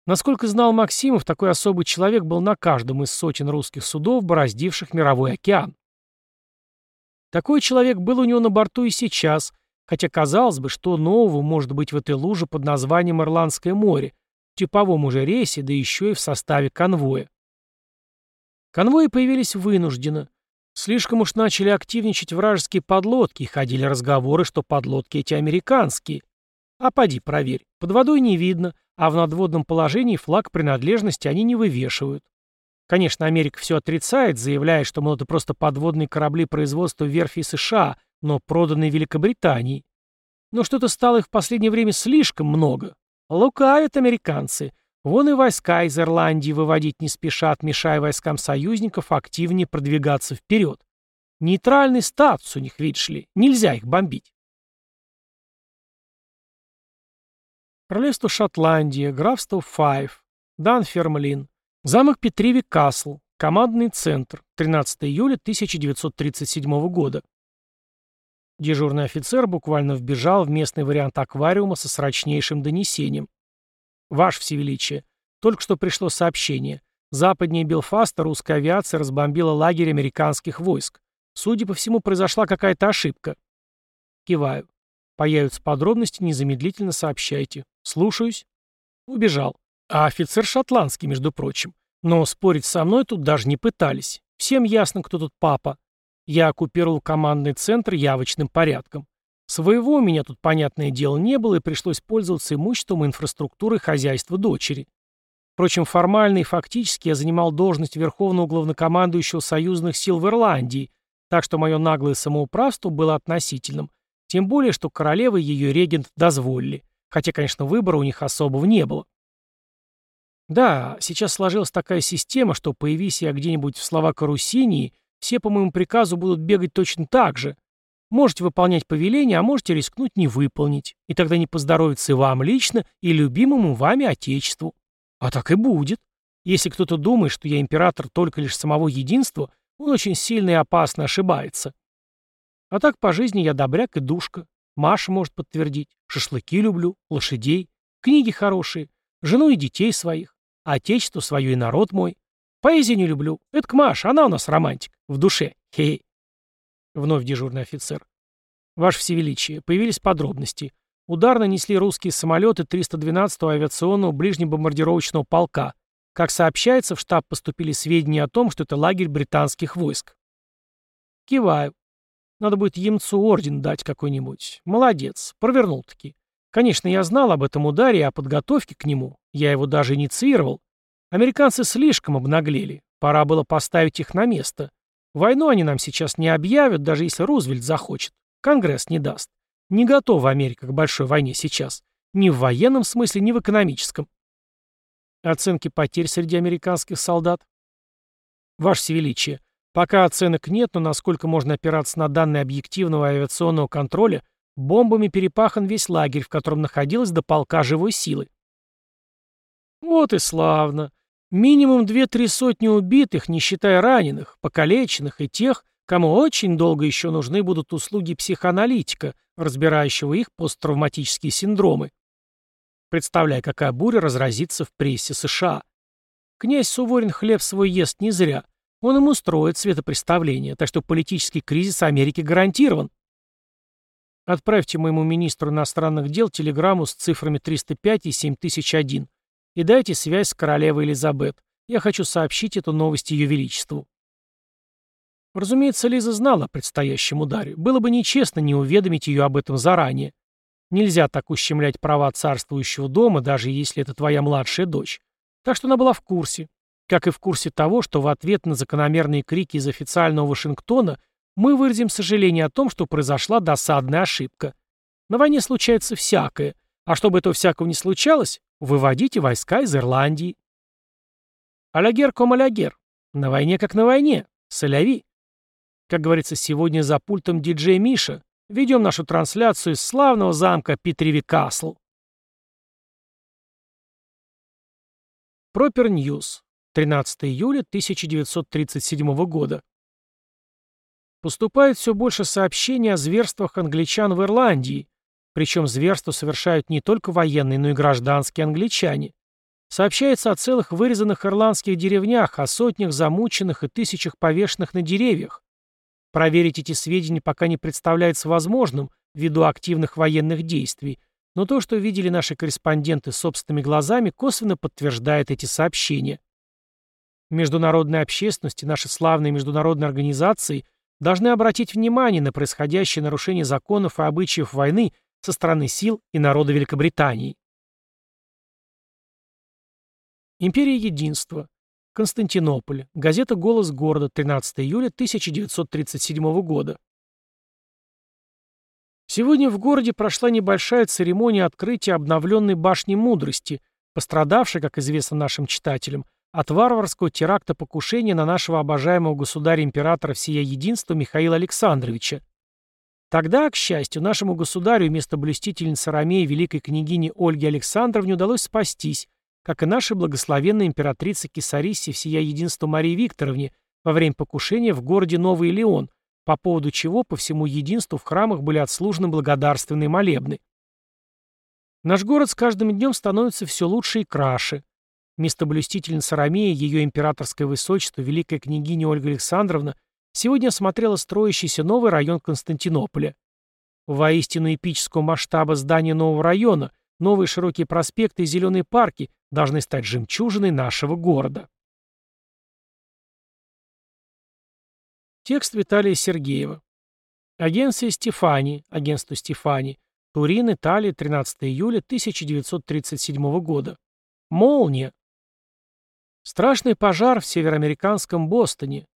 Насколько знал Максимов, такой особый человек был на каждом из сотен русских судов, бороздивших мировой океан. Такой человек был у него на борту и сейчас, хотя казалось бы, что нового может быть в этой луже под названием Ирландское море, в типовом уже рейсе, да еще и в составе конвоя. Конвои появились вынужденно. Слишком уж начали активничать вражеские подлодки, ходили разговоры, что подлодки эти американские. А поди проверь, под водой не видно, а в надводном положении флаг принадлежности они не вывешивают. Конечно, Америка все отрицает, заявляя, что, мол, это просто подводные корабли производства верфи США, но проданные Великобритании. Но что-то стало их в последнее время слишком много. Лукавят американцы. Вон и войска из Ирландии выводить не спешат, мешая войскам союзников активнее продвигаться вперед. Нейтральный статус у них, видишь ли, нельзя их бомбить. Королевство Шотландия, графство Файв, Данфермлин, Замок Петриви Касл. Командный центр. 13 июля 1937 года. Дежурный офицер буквально вбежал в местный вариант аквариума со срочнейшим донесением. «Ваше Всевеличие, только что пришло сообщение. Западнее Белфаста русская авиация разбомбила лагерь американских войск. Судя по всему, произошла какая-то ошибка». Киваю. Появятся подробности, незамедлительно сообщайте. Слушаюсь. Убежал. А офицер шотландский, между прочим. Но спорить со мной тут даже не пытались. Всем ясно, кто тут папа. Я оккупировал командный центр явочным порядком. Своего у меня тут, понятное дело, не было, и пришлось пользоваться имуществом и инфраструктурой хозяйства дочери. Впрочем, формально и фактически я занимал должность верховного главнокомандующего союзных сил в Ирландии, так что мое наглое самоуправство было относительным, тем более, что королева и ее регент дозволили, хотя, конечно, выбора у них особого не было. Да, сейчас сложилась такая система, что появись я где-нибудь в Словако-Руссинии, все по моему приказу будут бегать точно так же. Можете выполнять повеление, а можете рискнуть не выполнить. И тогда не поздоровится и вам лично, и любимому вами отечеству. А так и будет. Если кто-то думает, что я император только лишь самого единства, он очень сильно и опасно ошибается. А так по жизни я добряк и душка. Маша может подтвердить. Шашлыки люблю, лошадей, книги хорошие, жену и детей своих. Отечество свое и народ мой. Поэзию не люблю. Это к Маше, она у нас романтик. В душе. Хе-хе. Вновь дежурный офицер. Ваше Всевеличие, появились подробности. Удар нанесли русские самолеты 312-го авиационного ближнебомбардировочного полка. Как сообщается, в штаб поступили сведения о том, что это лагерь британских войск. Киваю. Надо будет емцу орден дать какой-нибудь. Молодец, провернул-таки. Конечно, я знал об этом ударе и о подготовке к нему. Я его даже инициировал. Американцы слишком обнаглели. Пора было поставить их на место. Войну они нам сейчас не объявят, даже если Рузвельт захочет. Конгресс не даст. Не готова Америка к большой войне сейчас. Ни в военном смысле, ни в экономическом. Оценки потерь среди американских солдат? Ваше Всевеличие, пока оценок нет, но насколько можно опираться на данные объективного авиационного контроля, бомбами перепахан весь лагерь, в котором находилось до полка живой силы. Вот и славно. Минимум две-три сотни убитых, не считая раненых, покалеченных и тех, кому очень долго еще нужны будут услуги психоаналитика, разбирающего их посттравматические синдромы. Представляя, какая буря разразится в прессе США. Князь Суворин хлеб свой ест не зря. Он ему строит светопреставление, так что политический кризис Америки гарантирован. Отправьте моему министру иностранных дел телеграмму с цифрами 305 и 7001 и дайте связь с королевой Элизабет. Я хочу сообщить эту новость ее величеству. Разумеется, Лиза знала о предстоящем ударе. Было бы нечестно не уведомить ее об этом заранее. Нельзя так ущемлять права царствующего дома, даже если это твоя младшая дочь. Так что она была в курсе. Как и в курсе того, что в ответ на закономерные крики из официального Вашингтона мы выразим сожаление о том, что произошла досадная ошибка. На войне случается всякое, а чтобы этого всякого не случалось, выводите войска из Ирландии. Алягер ком алягер. На войне как на войне. C'est la vie. Как говорится, сегодня за пультом диджей Миша. Ведем нашу трансляцию из славного замка Петреви Касл. Proper News. 13 июля 1937 года. Поступает все больше сообщений о зверствах англичан в Ирландии, причем зверства совершают не только военные, но и гражданские англичане. Сообщается о целых вырезанных ирландских деревнях, о сотнях замученных и тысячах повешенных на деревьях. Проверить эти сведения пока не представляется возможным ввиду активных военных действий, но то, что видели наши корреспонденты собственными глазами, косвенно подтверждает эти сообщения. Международная общественность и наши славные международные организации должны обратить внимание на происходящее нарушение законов и обычаев войны со стороны сил и народа Великобритании. Империя Единства. Константинополь. Газета «Голос города», 13 июля 1937 года. Сегодня в городе прошла небольшая церемония открытия обновленной башни мудрости, пострадавшей, как известно нашим читателям, от варварского теракта покушения на нашего обожаемого государя-императора всея единства Михаила Александровича. Тогда, к счастью, нашему государю вместо блюстительницы Ромеи великой княгини Ольги Александровне удалось спастись, как и нашей благословенной императрице Кисарисе всея единства Марии Викторовне во время покушения в городе Новый Леон, по поводу чего по всему единству в храмах были отслужены благодарственные молебны. Наш город с каждым днем становится все лучше и краше. Местоблюстительница Ромея, ее императорское высочество, великая княгиня Ольга Александровна, сегодня осмотрела строящийся новый район Константинополя. Воистину эпического масштаба здания нового района, новые широкие проспекты и зеленые парки должны стать жемчужиной нашего города. Текст Виталия Сергеева. Агенция Стефани, агентство Стефани, Турин, Италия, 13 июля 1937 года. Молния. Страшный пожар в североамериканском Бостоне.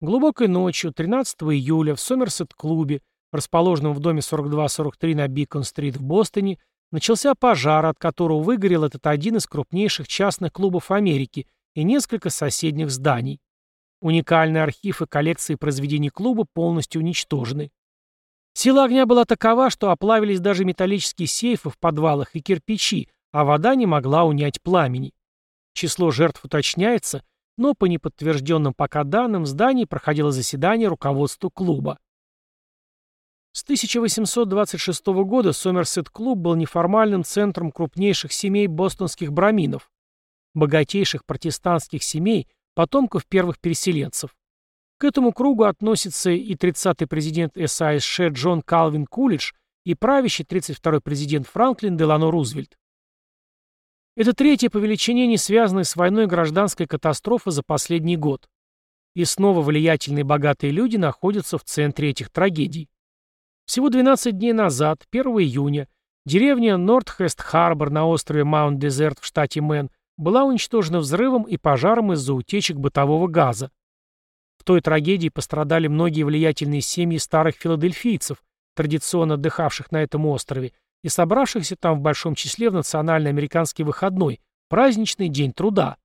Глубокой ночью, 13 июля, в Сомерсет-клубе, расположенном в доме 4243 на Бикон-стрит в Бостоне, начался пожар, от которого выгорел этот один из крупнейших частных клубов Америки и несколько соседних зданий. Уникальный архив и коллекции произведений клуба полностью уничтожены. Сила огня была такова, что оплавились даже металлические сейфы в подвалах и кирпичи, а вода не могла унять пламени. Число жертв уточняется, но по неподтвержденным пока данным в здании проходило заседание руководства клуба. С 1826 года Сомерсет-клуб был неформальным центром крупнейших семей бостонских браминов, богатейших протестантских семей, потомков первых переселенцев. К этому кругу относится и 30-й президент САСШ Джон Калвин Кулидж и правящий 32-й президент Франклин Делано Рузвельт. Это третья по величине не связанная с войной гражданская катастрофа за последний год. И снова влиятельные богатые люди находятся в центре этих трагедий. Всего 12 дней назад, 1 июня, деревня Нортхест-Харбор на острове Маунт-Дезерт в штате Мэн была уничтожена взрывом и пожаром из-за утечек бытового газа. В той трагедии пострадали многие влиятельные семьи старых филадельфийцев, традиционно отдыхавших на этом острове, и собравшихся там в большом числе в национальный американский выходной, праздничный день труда.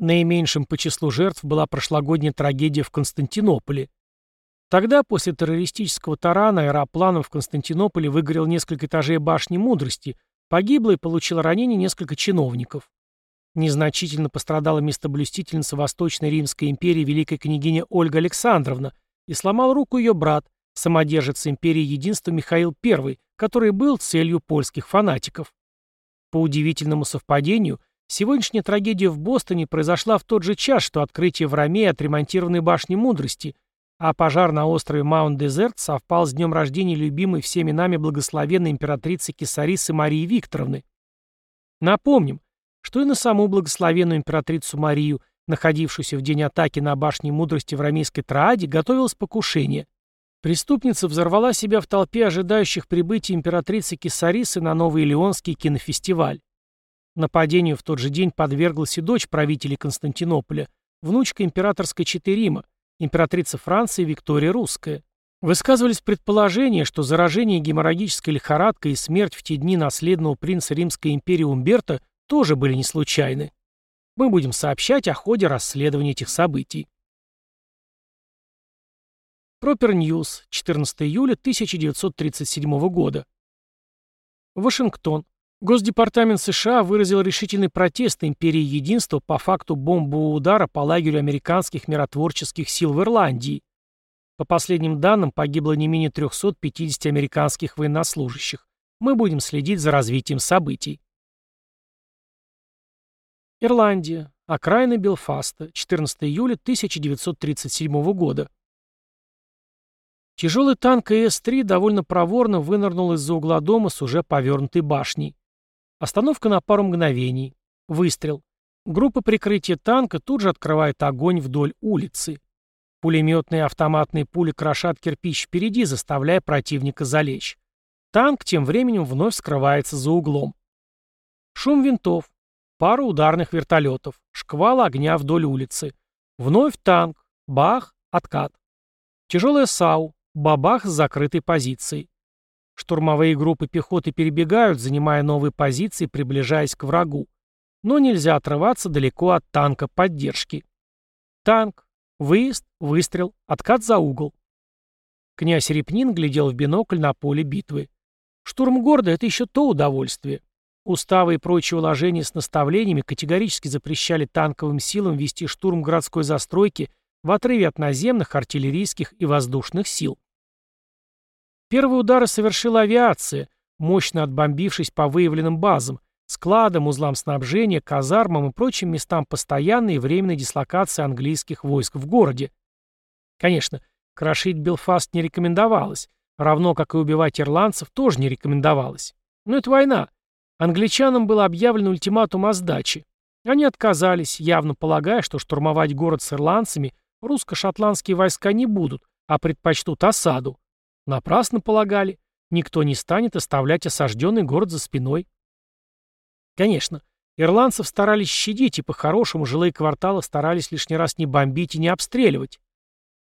Наименьшим по числу жертв была прошлогодняя трагедия в Константинополе. Тогда, после террористического тарана, аэропланом в Константинополе выгорел несколько этажей башни мудрости, погибло и получило ранение несколько чиновников. Незначительно пострадала местоблюстительница Восточной Римской империи великая княгиня Ольга Александровна и сломал руку ее брат, самодержец империи единства Михаил I, который был целью польских фанатиков. По удивительному совпадению, сегодняшняя трагедия в Бостоне произошла в тот же час, что открытие в Роме отремонтированной башни мудрости, а пожар на острове Маунт-Дезерт совпал с днем рождения любимой всеми нами благословенной императрицы Кесарисы Марии Викторовны. Напомним, что и на саму благословенную императрицу Марию, находившуюся в день атаки на башне мудрости в рамейской Трааде, готовилось покушение. Преступница взорвала себя в толпе ожидающих прибытия императрицы Кесарисы на Новый Леонский кинофестиваль. Нападению в тот же день подверглась и дочь правителя Константинополя, внучка императорской четы Рима, императрица Франции Виктория Русская. Высказывались предположения, что заражение геморрагической лихорадкой и смерть в те дни наследного принца Римской империи Умберта тоже были не случайны. Мы будем сообщать о ходе расследования этих событий. Proper News, 14 июля 1937 года. Вашингтон. Госдепартамент США выразил решительный протест империи единства по факту бомбового удара по лагерю американских миротворческих сил в Ирландии. По последним данным, погибло не менее 350 американских военнослужащих. Мы будем следить за развитием событий. Ирландия. Окраина Белфаста. 14 июля 1937 года. Тяжелый танк ИС-3 довольно проворно вынырнул из-за угла дома с уже повернутой башней. Остановка на пару мгновений. Выстрел. Группа прикрытия танка тут же открывает огонь вдоль улицы. Пулеметные автоматные пули крошат кирпич впереди, заставляя противника залечь. Танк тем временем вновь скрывается за углом. Шум винтов. Пара ударных вертолетов. Шквал огня вдоль улицы. Вновь танк. Бах. Откат. Тяжелая САУ. Бабах с закрытой позицией. Штурмовые группы пехоты перебегают, занимая новые позиции, приближаясь к врагу. Но нельзя отрываться далеко от танка поддержки. Танк. Выезд, выстрел, откат за угол. Князь Репнин глядел в бинокль на поле битвы. Штурм города — это еще то удовольствие. Уставы и прочие уложения с наставлениями категорически запрещали танковым силам вести штурм городской застройки в отрыве от наземных, артиллерийских и воздушных сил. Первые удары совершила авиация, мощно отбомбившись по выявленным базам, складам, узлам снабжения, казармам и прочим местам постоянной и временной дислокации английских войск в городе. Конечно, крошить Белфаст не рекомендовалось, равно как и убивать ирландцев тоже не рекомендовалось. Но это война. Англичанам был объявлен ультиматум о сдаче. Они отказались, явно полагая, что штурмовать город с ирландцами русско-шотландские войска не будут, а предпочтут осаду. Напрасно полагали. Никто не станет оставлять осажденный город за спиной. Конечно, ирландцев старались щадить, и по-хорошему жилые кварталы старались лишний раз не бомбить и не обстреливать.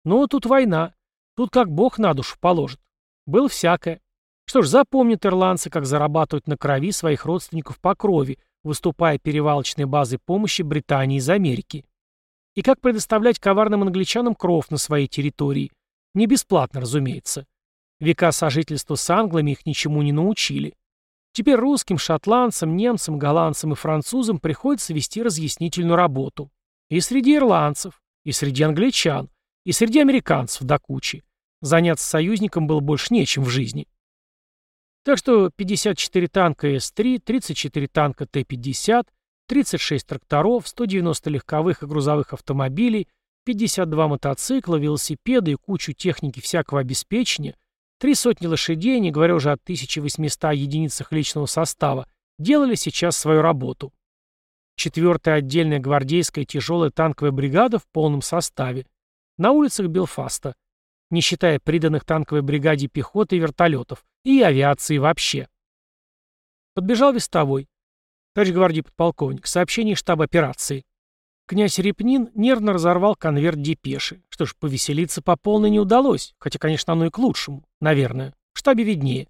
Но тут война. Тут как бог на душу положит. Было всякое. Что ж, запомнят ирландцы, как зарабатывать на крови своих родственников по крови, выступая перевалочной базой помощи Британии из Америки. И как предоставлять коварным англичанам кров на своей территории. Не бесплатно, разумеется. Века сожительства с англами их ничему не научили. Теперь русским, шотландцам, немцам, голландцам и французам приходится вести разъяснительную работу. И среди ирландцев, и среди англичан, и среди американцев до кучи. Заняться союзником было больше нечем в жизни. Так что 54 танка С-3, 34 танка Т-50, 36 тракторов, 190 легковых и грузовых автомобилей, 52 мотоцикла, велосипеды и кучу техники всякого обеспечения Три сотни лошадей, не говоря уже о 1800 единицах личного состава, делали сейчас свою работу. Четвертая отдельная гвардейская тяжелая танковая бригада в полном составе. На улицах Белфаста. Не считая приданных танковой бригаде пехоты и вертолетов. И авиации вообще. Подбежал вестовой. Товарищ гвардии подполковник, сообщение штаба операции. Князь Репнин нервно разорвал конверт депеши. Что ж, повеселиться по полной не удалось, хотя, конечно, оно и к лучшему, наверное. В штабе виднее.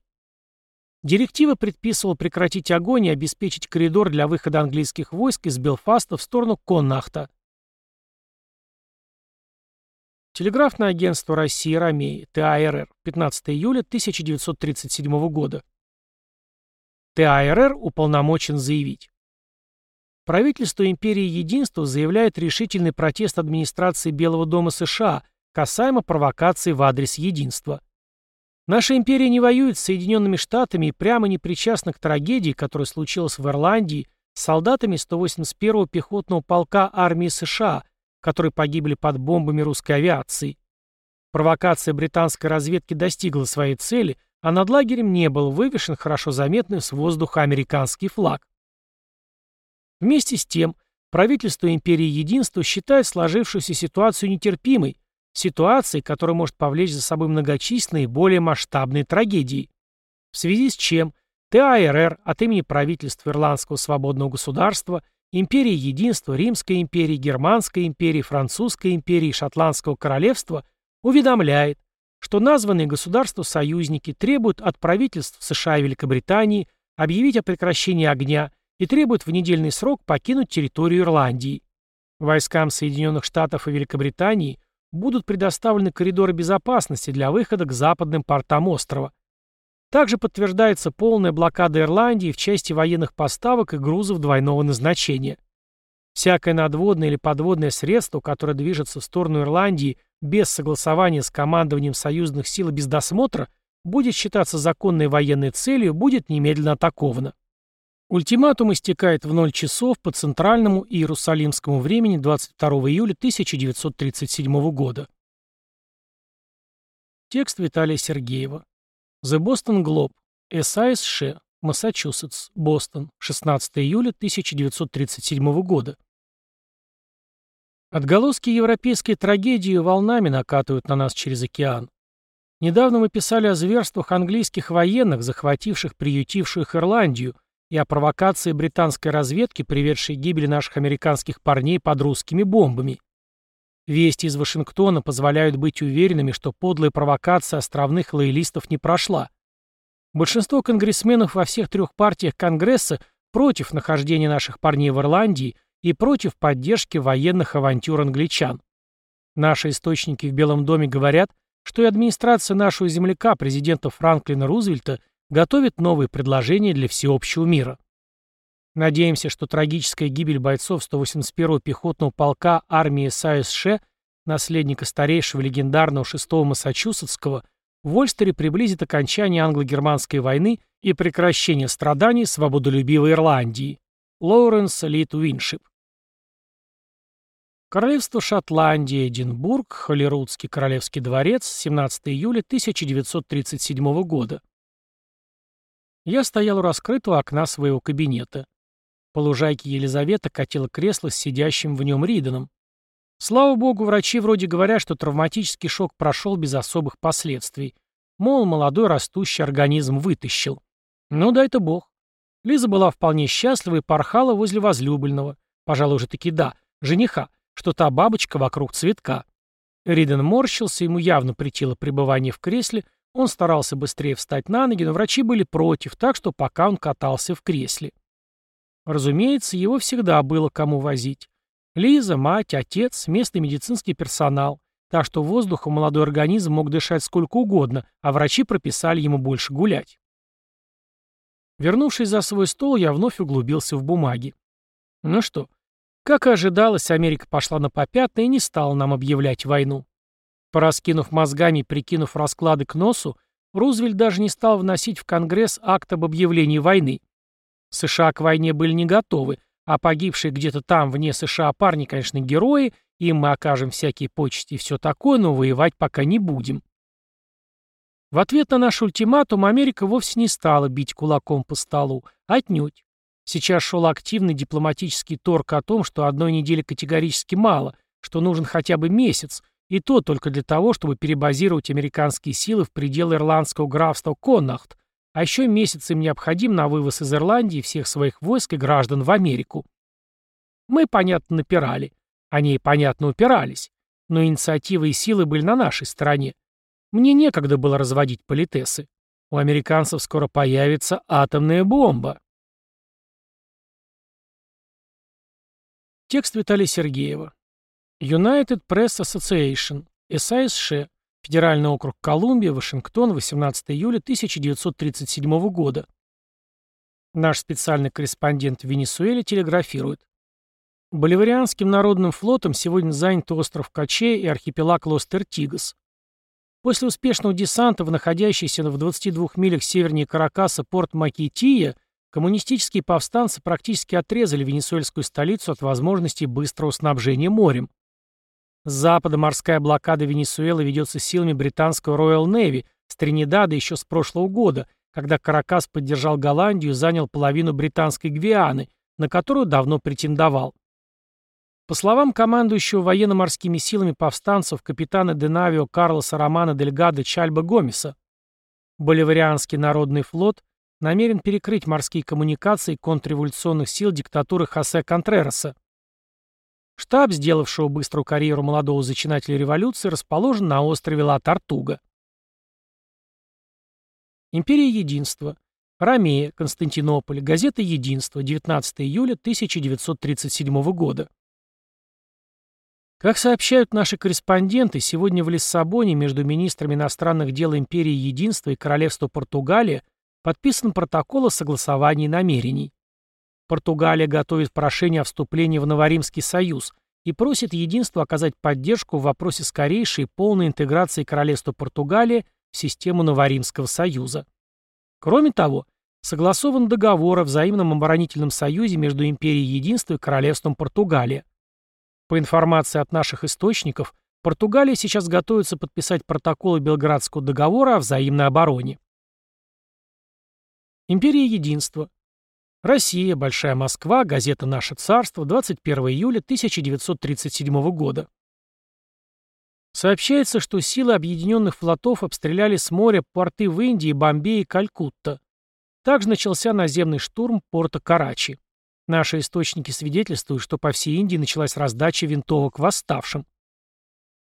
Директива предписывала прекратить огонь и обеспечить коридор для выхода английских войск из Белфаста в сторону Коннахта. Телеграфное агентство России Ромеи, ТАРР, 15 июля 1937 года. ТАРР уполномочен заявить. Правительство Империи Единства заявляет решительный протест администрации Белого дома США касаемо провокации в адрес Единства. Наша империя не воюет с Соединенными Штатами и прямо не причастна к трагедии, которая случилась в Ирландии с солдатами 181-го пехотного полка армии США, которые погибли под бомбами русской авиации. Провокация британской разведки достигла своей цели, а над лагерем не был вывешен хорошо заметный с воздуха американский флаг. Вместе с тем, правительство империи Единства считает сложившуюся ситуацию нетерпимой, ситуацией, которая может повлечь за собой многочисленные более масштабные трагедии. В связи с чем ТАРР от имени правительства Ирландского свободного государства, Империи Единства, Римской империи, Германской империи, Французской империи и Шотландского королевства уведомляет, что названные государства-союзники требуют от правительств США и Великобритании объявить о прекращении огня и требует в недельный срок покинуть территорию Ирландии. Войскам Соединенных Штатов и Великобритании будут предоставлены коридоры безопасности для выхода к западным портам острова. Также подтверждается полная блокада Ирландии в части военных поставок и грузов двойного назначения. Всякое надводное или подводное средство, которое движется в сторону Ирландии без согласования с командованием союзных сил и без досмотра, будет считаться законной военной целью, будет немедленно атаковано. Ультиматум истекает в 0 часов по центральному иерусалимскому времени 22 июля 1937 года. Текст Виталия Сергеева. The Boston Globe. САСШ. Массачусетс. Бостон. 16 июля 1937 года. Отголоски европейской трагедии волнами накатывают на нас через океан. Недавно мы писали о зверствах английских военных, захвативших приютивших Ирландию, и о провокации британской разведки, приведшей к гибели наших американских парней под русскими бомбами. Вести из Вашингтона позволяют быть уверенными, что подлая провокация островных лоялистов не прошла. Большинство конгрессменов во всех трех партиях Конгресса против нахождения наших парней в Ирландии и против поддержки военных авантюр англичан. Наши источники в Белом доме говорят, что и администрация нашего земляка, президента Франклина Рузвельта, готовит новые предложения для всеобщего мира. Надеемся, что трагическая гибель бойцов 181-го пехотного полка армии САСШ, наследника старейшего легендарного 6-го Массачусетского, в Ольстере приблизит окончание англо-германской войны и прекращение страданий свободолюбивой Ирландии. Лоуренс Лит Уиншип. Королевство Шотландия, Эдинбург, Холлирудский королевский дворец, 17 июля 1937 года. Я стоял у раскрытого окна своего кабинета. По лужайке Елизавета катила кресло с сидящим в нем Риденом. Слава богу, врачи вроде говорят, что травматический шок прошел без особых последствий. Мол, молодой растущий организм вытащил. Ну да это бог. Лиза была вполне счастлива и порхала возле возлюбленного. Пожалуй, уже таки да, жениха, что та бабочка вокруг цветка. Риден морщился, ему явно притило пребывание в кресле, он старался быстрее встать на ноги, но врачи были против, так что пока он катался в кресле. Разумеется, его всегда было кому возить. Лиза, мать, отец, местный медицинский персонал. Так что воздухом молодой организм мог дышать сколько угодно, а врачи прописали ему больше гулять. Вернувшись за свой стол, я вновь углубился в бумаги. Ну что, как и ожидалось, Америка пошла на попятные и не стала нам объявлять войну. Пораскинув мозгами и прикинув расклады к носу, Рузвельт даже не стал вносить в Конгресс акт об объявлении войны. США к войне были не готовы, а погибшие где-то там, вне США, парни, конечно, герои, им мы окажем всякие почести и все такое, но воевать пока не будем. В ответ на наш ультиматум Америка вовсе не стала бить кулаком по столу, отнюдь. Сейчас шел активный дипломатический торг о том, что одной недели категорически мало, что нужен хотя бы месяц, и то только для того, чтобы перебазировать американские силы в пределы ирландского графства Коннахт, а еще месяц им необходим на вывоз из Ирландии всех своих войск и граждан в Америку. Мы, понятно, напирали. Они, понятно, упирались, но инициативы и силы были на нашей стороне. Мне некогда было разводить политесы. У американцев скоро появится атомная бомба. Текст Виталия Сергеева. United Press Association, САСШ, Федеральный округ Колумбия, Вашингтон, 18 июля 1937 года. Наш специальный корреспондент в Венесуэле телеграфирует. Боливарианским народным флотом сегодня занят остров Каче и архипелаг Лос-Тертигас. После успешного десанта в находящийся в 22 милях севернее Каракаса порт Макития, коммунистические повстанцы практически отрезали венесуэльскую столицу от возможности быстрого снабжения морем. С запада морская блокада Венесуэлы ведется силами британского Royal Navy с Тринидада еще с прошлого года, когда Каракас поддержал Голландию и занял половину британской Гвианы, на которую давно претендовал. По словам командующего военно-морскими силами повстанцев капитана Денавио Карлоса Романа Дельгадо Чальба Гомеса, Боливарианский народный флот намерен перекрыть морские коммуникации контрреволюционных сил диктатуры Хосе Контрераса. Штаб, сделавшего быструю карьеру молодого зачинателя революции, расположен на острове Ла-Тартуга. Империя Единства. Ромея, Константинополь. Газета Единство. 19 июля 1937 года. Как сообщают наши корреспонденты, сегодня в Лиссабоне между министрами иностранных дел Империи Единства и Королевства Португалия подписан протокол о согласовании намерений. Португалия готовит прошение о вступлении в Новоримский союз и просит Единство оказать поддержку в вопросе скорейшей полной интеграции Королевства Португалия в систему Новоримского союза. Кроме того, согласован договор о взаимном оборонительном союзе между Империей Единства и Королевством Португалия. По информации от наших источников, Португалия сейчас готовится подписать протоколы Белградского договора о взаимной обороне. Империя Единства. Россия, Большая Москва, газета «Наше царство», 21 июля 1937 года. Сообщается, что силы объединенных флотов обстреляли с моря порты в Индии, Бомбее и Калькутта. Также начался наземный штурм порта Карачи. Наши источники свидетельствуют, что по всей Индии началась раздача винтовок восставшим.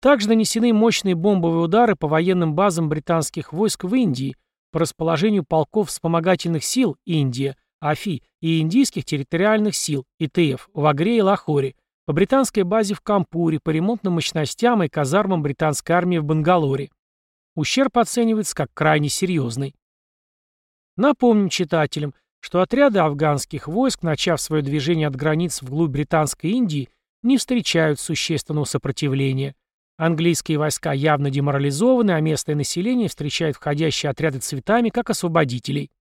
Также нанесены мощные бомбовые удары по военным базам британских войск в Индии, по расположению полков вспомогательных сил Индия, АФИ и индийских территориальных сил ИТФ в Агре и Лахоре, по британской базе в Кампуре, по ремонтным мощностям и казармам британской армии в Бангалоре. Ущерб оценивается как крайне серьезный. Напомним читателям, что отряды афганских войск, начав свое движение от границ вглубь Британской Индии, не встречают существенного сопротивления. Английские войска явно деморализованы, а местное население встречает входящие отряды цветами как освободителей.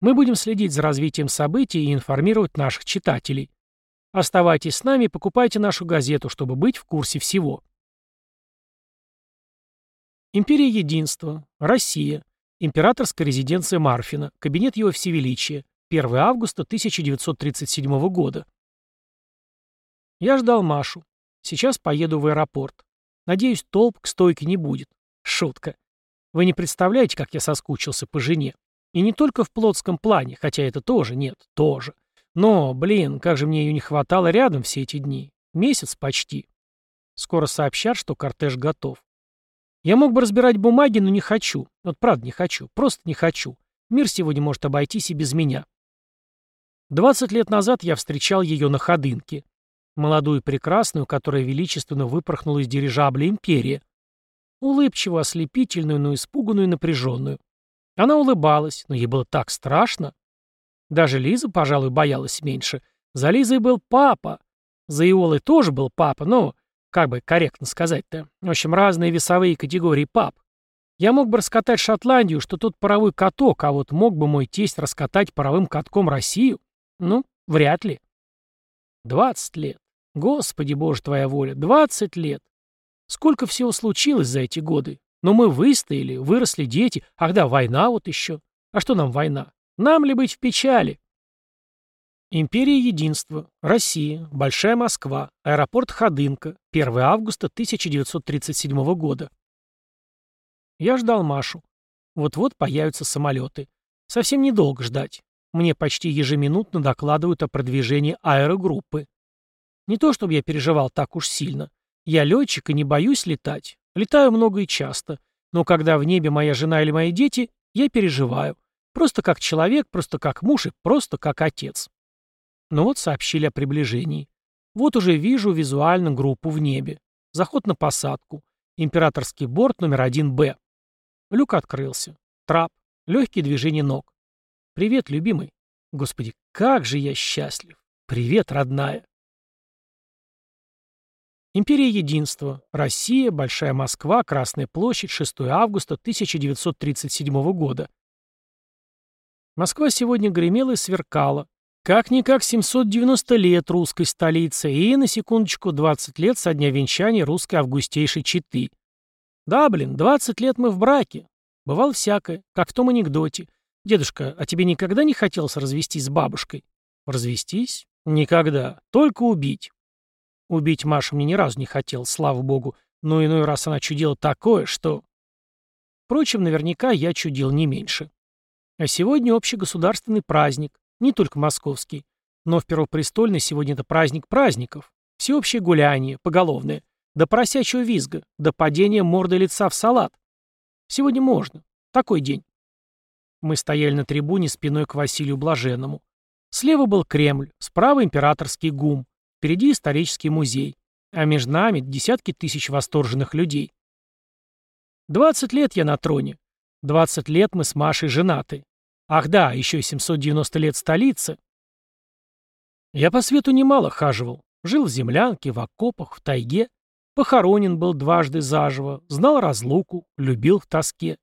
Мы будем следить за развитием событий и информировать наших читателей. Оставайтесь с нами и покупайте нашу газету, чтобы быть в курсе всего. Империя Единства. Россия. Императорская резиденция Марфина. Кабинет его всевеличия. 1 августа 1937 года. Я ждал Машу. Сейчас поеду в аэропорт. Надеюсь, толп к стойке не будет. Шутка. Вы не представляете, как я соскучился по жене. И не только в плотском плане, хотя это тоже, нет, тоже. Но, блин, как же мне ее не хватало рядом все эти дни. Месяц почти. Скоро сообщат, что кортеж готов. Я мог бы разбирать бумаги, но не хочу. Вот правда не хочу. Просто не хочу. Мир сегодня может обойтись и без меня. 20 лет назад я встречал ее на Ходынке. Молодую и прекрасную, которая величественно выпорхнула из дирижабля «Империя». Улыбчивую, ослепительную, но испуганную и напряженную. Она улыбалась, но ей было так страшно. Даже Лиза, пожалуй, боялась меньше. За Лизой был папа. За Иолой тоже был папа, но как бы корректно сказать-то? В общем, разные весовые категории пап. Я мог бы раскатать Шотландию, что тут паровой каток, а вот мог бы мой тесть раскатать паровым катком Россию? Ну, вряд ли. Двадцать лет. Господи боже, твоя воля. Двадцать лет. Сколько всего случилось за эти годы. Но мы выстояли, выросли дети. Ах да, война вот еще. А что нам война? Нам ли быть в печали? Империя Единства. Россия. Большая Москва. Аэропорт Ходынка. 1 августа 1937 года. Я ждал Машу. Вот-вот появятся самолеты. Совсем недолго ждать. Мне почти ежеминутно докладывают о продвижении аэрогруппы. Не то, чтобы я переживал так уж сильно. Я летчик и не боюсь летать. Летаю много и часто. Но когда в небе моя жена или мои дети, я переживаю. Просто как человек, просто как муж и просто как отец. Ну вот сообщили о приближении. Вот уже вижу визуально группу в небе. Заход на посадку. Императорский борт номер 1Б. Люк открылся. Трап. Легкие движения ног. Привет, любимый. Господи, как же я счастлив. Привет, родная. Империя Единства. Россия, Большая Москва, Красная площадь, 6 августа 1937 года. Москва сегодня гремела и сверкала. Как-никак 790 лет русской столицы и, на секундочку, 20 лет со дня венчания русской августейшей четы. Да, блин, 20 лет мы в браке. Бывало всякое, как в том анекдоте. Дедушка, а тебе никогда не хотелось развестись с бабушкой? Развестись? Никогда. Только убить. Убить Машу мне ни разу не хотел, слава богу, но иной раз она чудила такое, что... Впрочем, наверняка я чудил не меньше. А сегодня общегосударственный праздник, не только московский, но в Первопрестольной сегодня это праздник праздников, всеобщее гуляние, поголовное, до поросячьего визга, до падения морды лица в салат. Сегодня можно. Такой день. Мы стояли на трибуне спиной к Василию Блаженному. Слева был Кремль, справа императорский гум, Впереди исторический музей, а между нами десятки тысяч восторженных людей. 20 лет я на троне. 20 лет мы с Машей женаты. Ах да, еще 790 лет столицы. Я по свету немало хаживал. Жил в землянке, в окопах, в тайге. Похоронен был дважды заживо, знал разлуку, любил в тоске.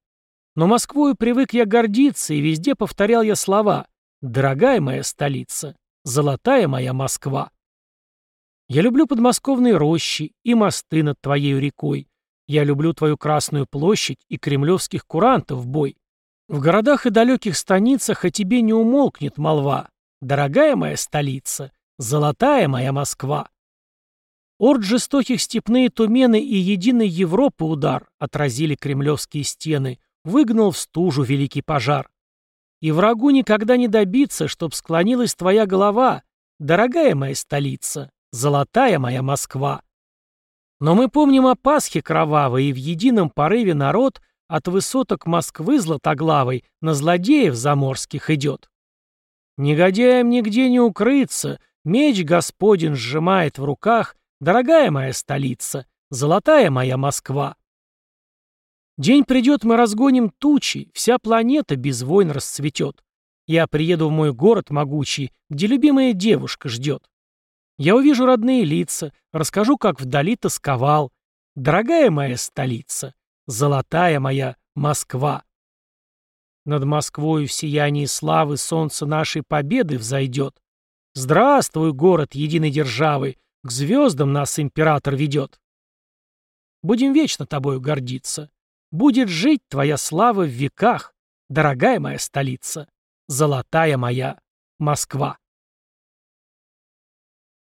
Но Москвою привык я гордиться, и везде повторял я слова «Дорогая моя столица, золотая моя Москва». Я люблю подмосковные рощи и мосты над твоей рекой. Я люблю твою Красную площадь и кремлевских курантов в бой. В городах и далеких станицах о тебе не умолкнет молва. Дорогая моя столица, золотая моя Москва. Орд жестоких степные тумены и единой Европы удар отразили кремлевские стены, выгнал в стужу великий пожар. И врагу никогда не добиться, чтоб склонилась твоя голова, дорогая моя столица, Золотая моя Москва. Но мы помним о Пасхе кровавой, и в едином порыве народ от высоток Москвы златоглавой на злодеев заморских идет. Негодяям нигде не укрыться, меч Господень сжимает в руках, дорогая моя столица, золотая моя Москва. День придет, мы разгоним тучи, вся планета без войн расцветет. Я приеду в мой город могучий, где любимая девушка ждет. Я увижу родные лица, расскажу, как вдали тосковал. Дорогая моя столица, золотая моя Москва. Над Москвою в сиянии славы солнце нашей победы взойдет. Здравствуй, город единой державы, к звездам нас император ведет. Будем вечно тобою гордиться. Будет жить твоя слава в веках, дорогая моя столица, золотая моя Москва.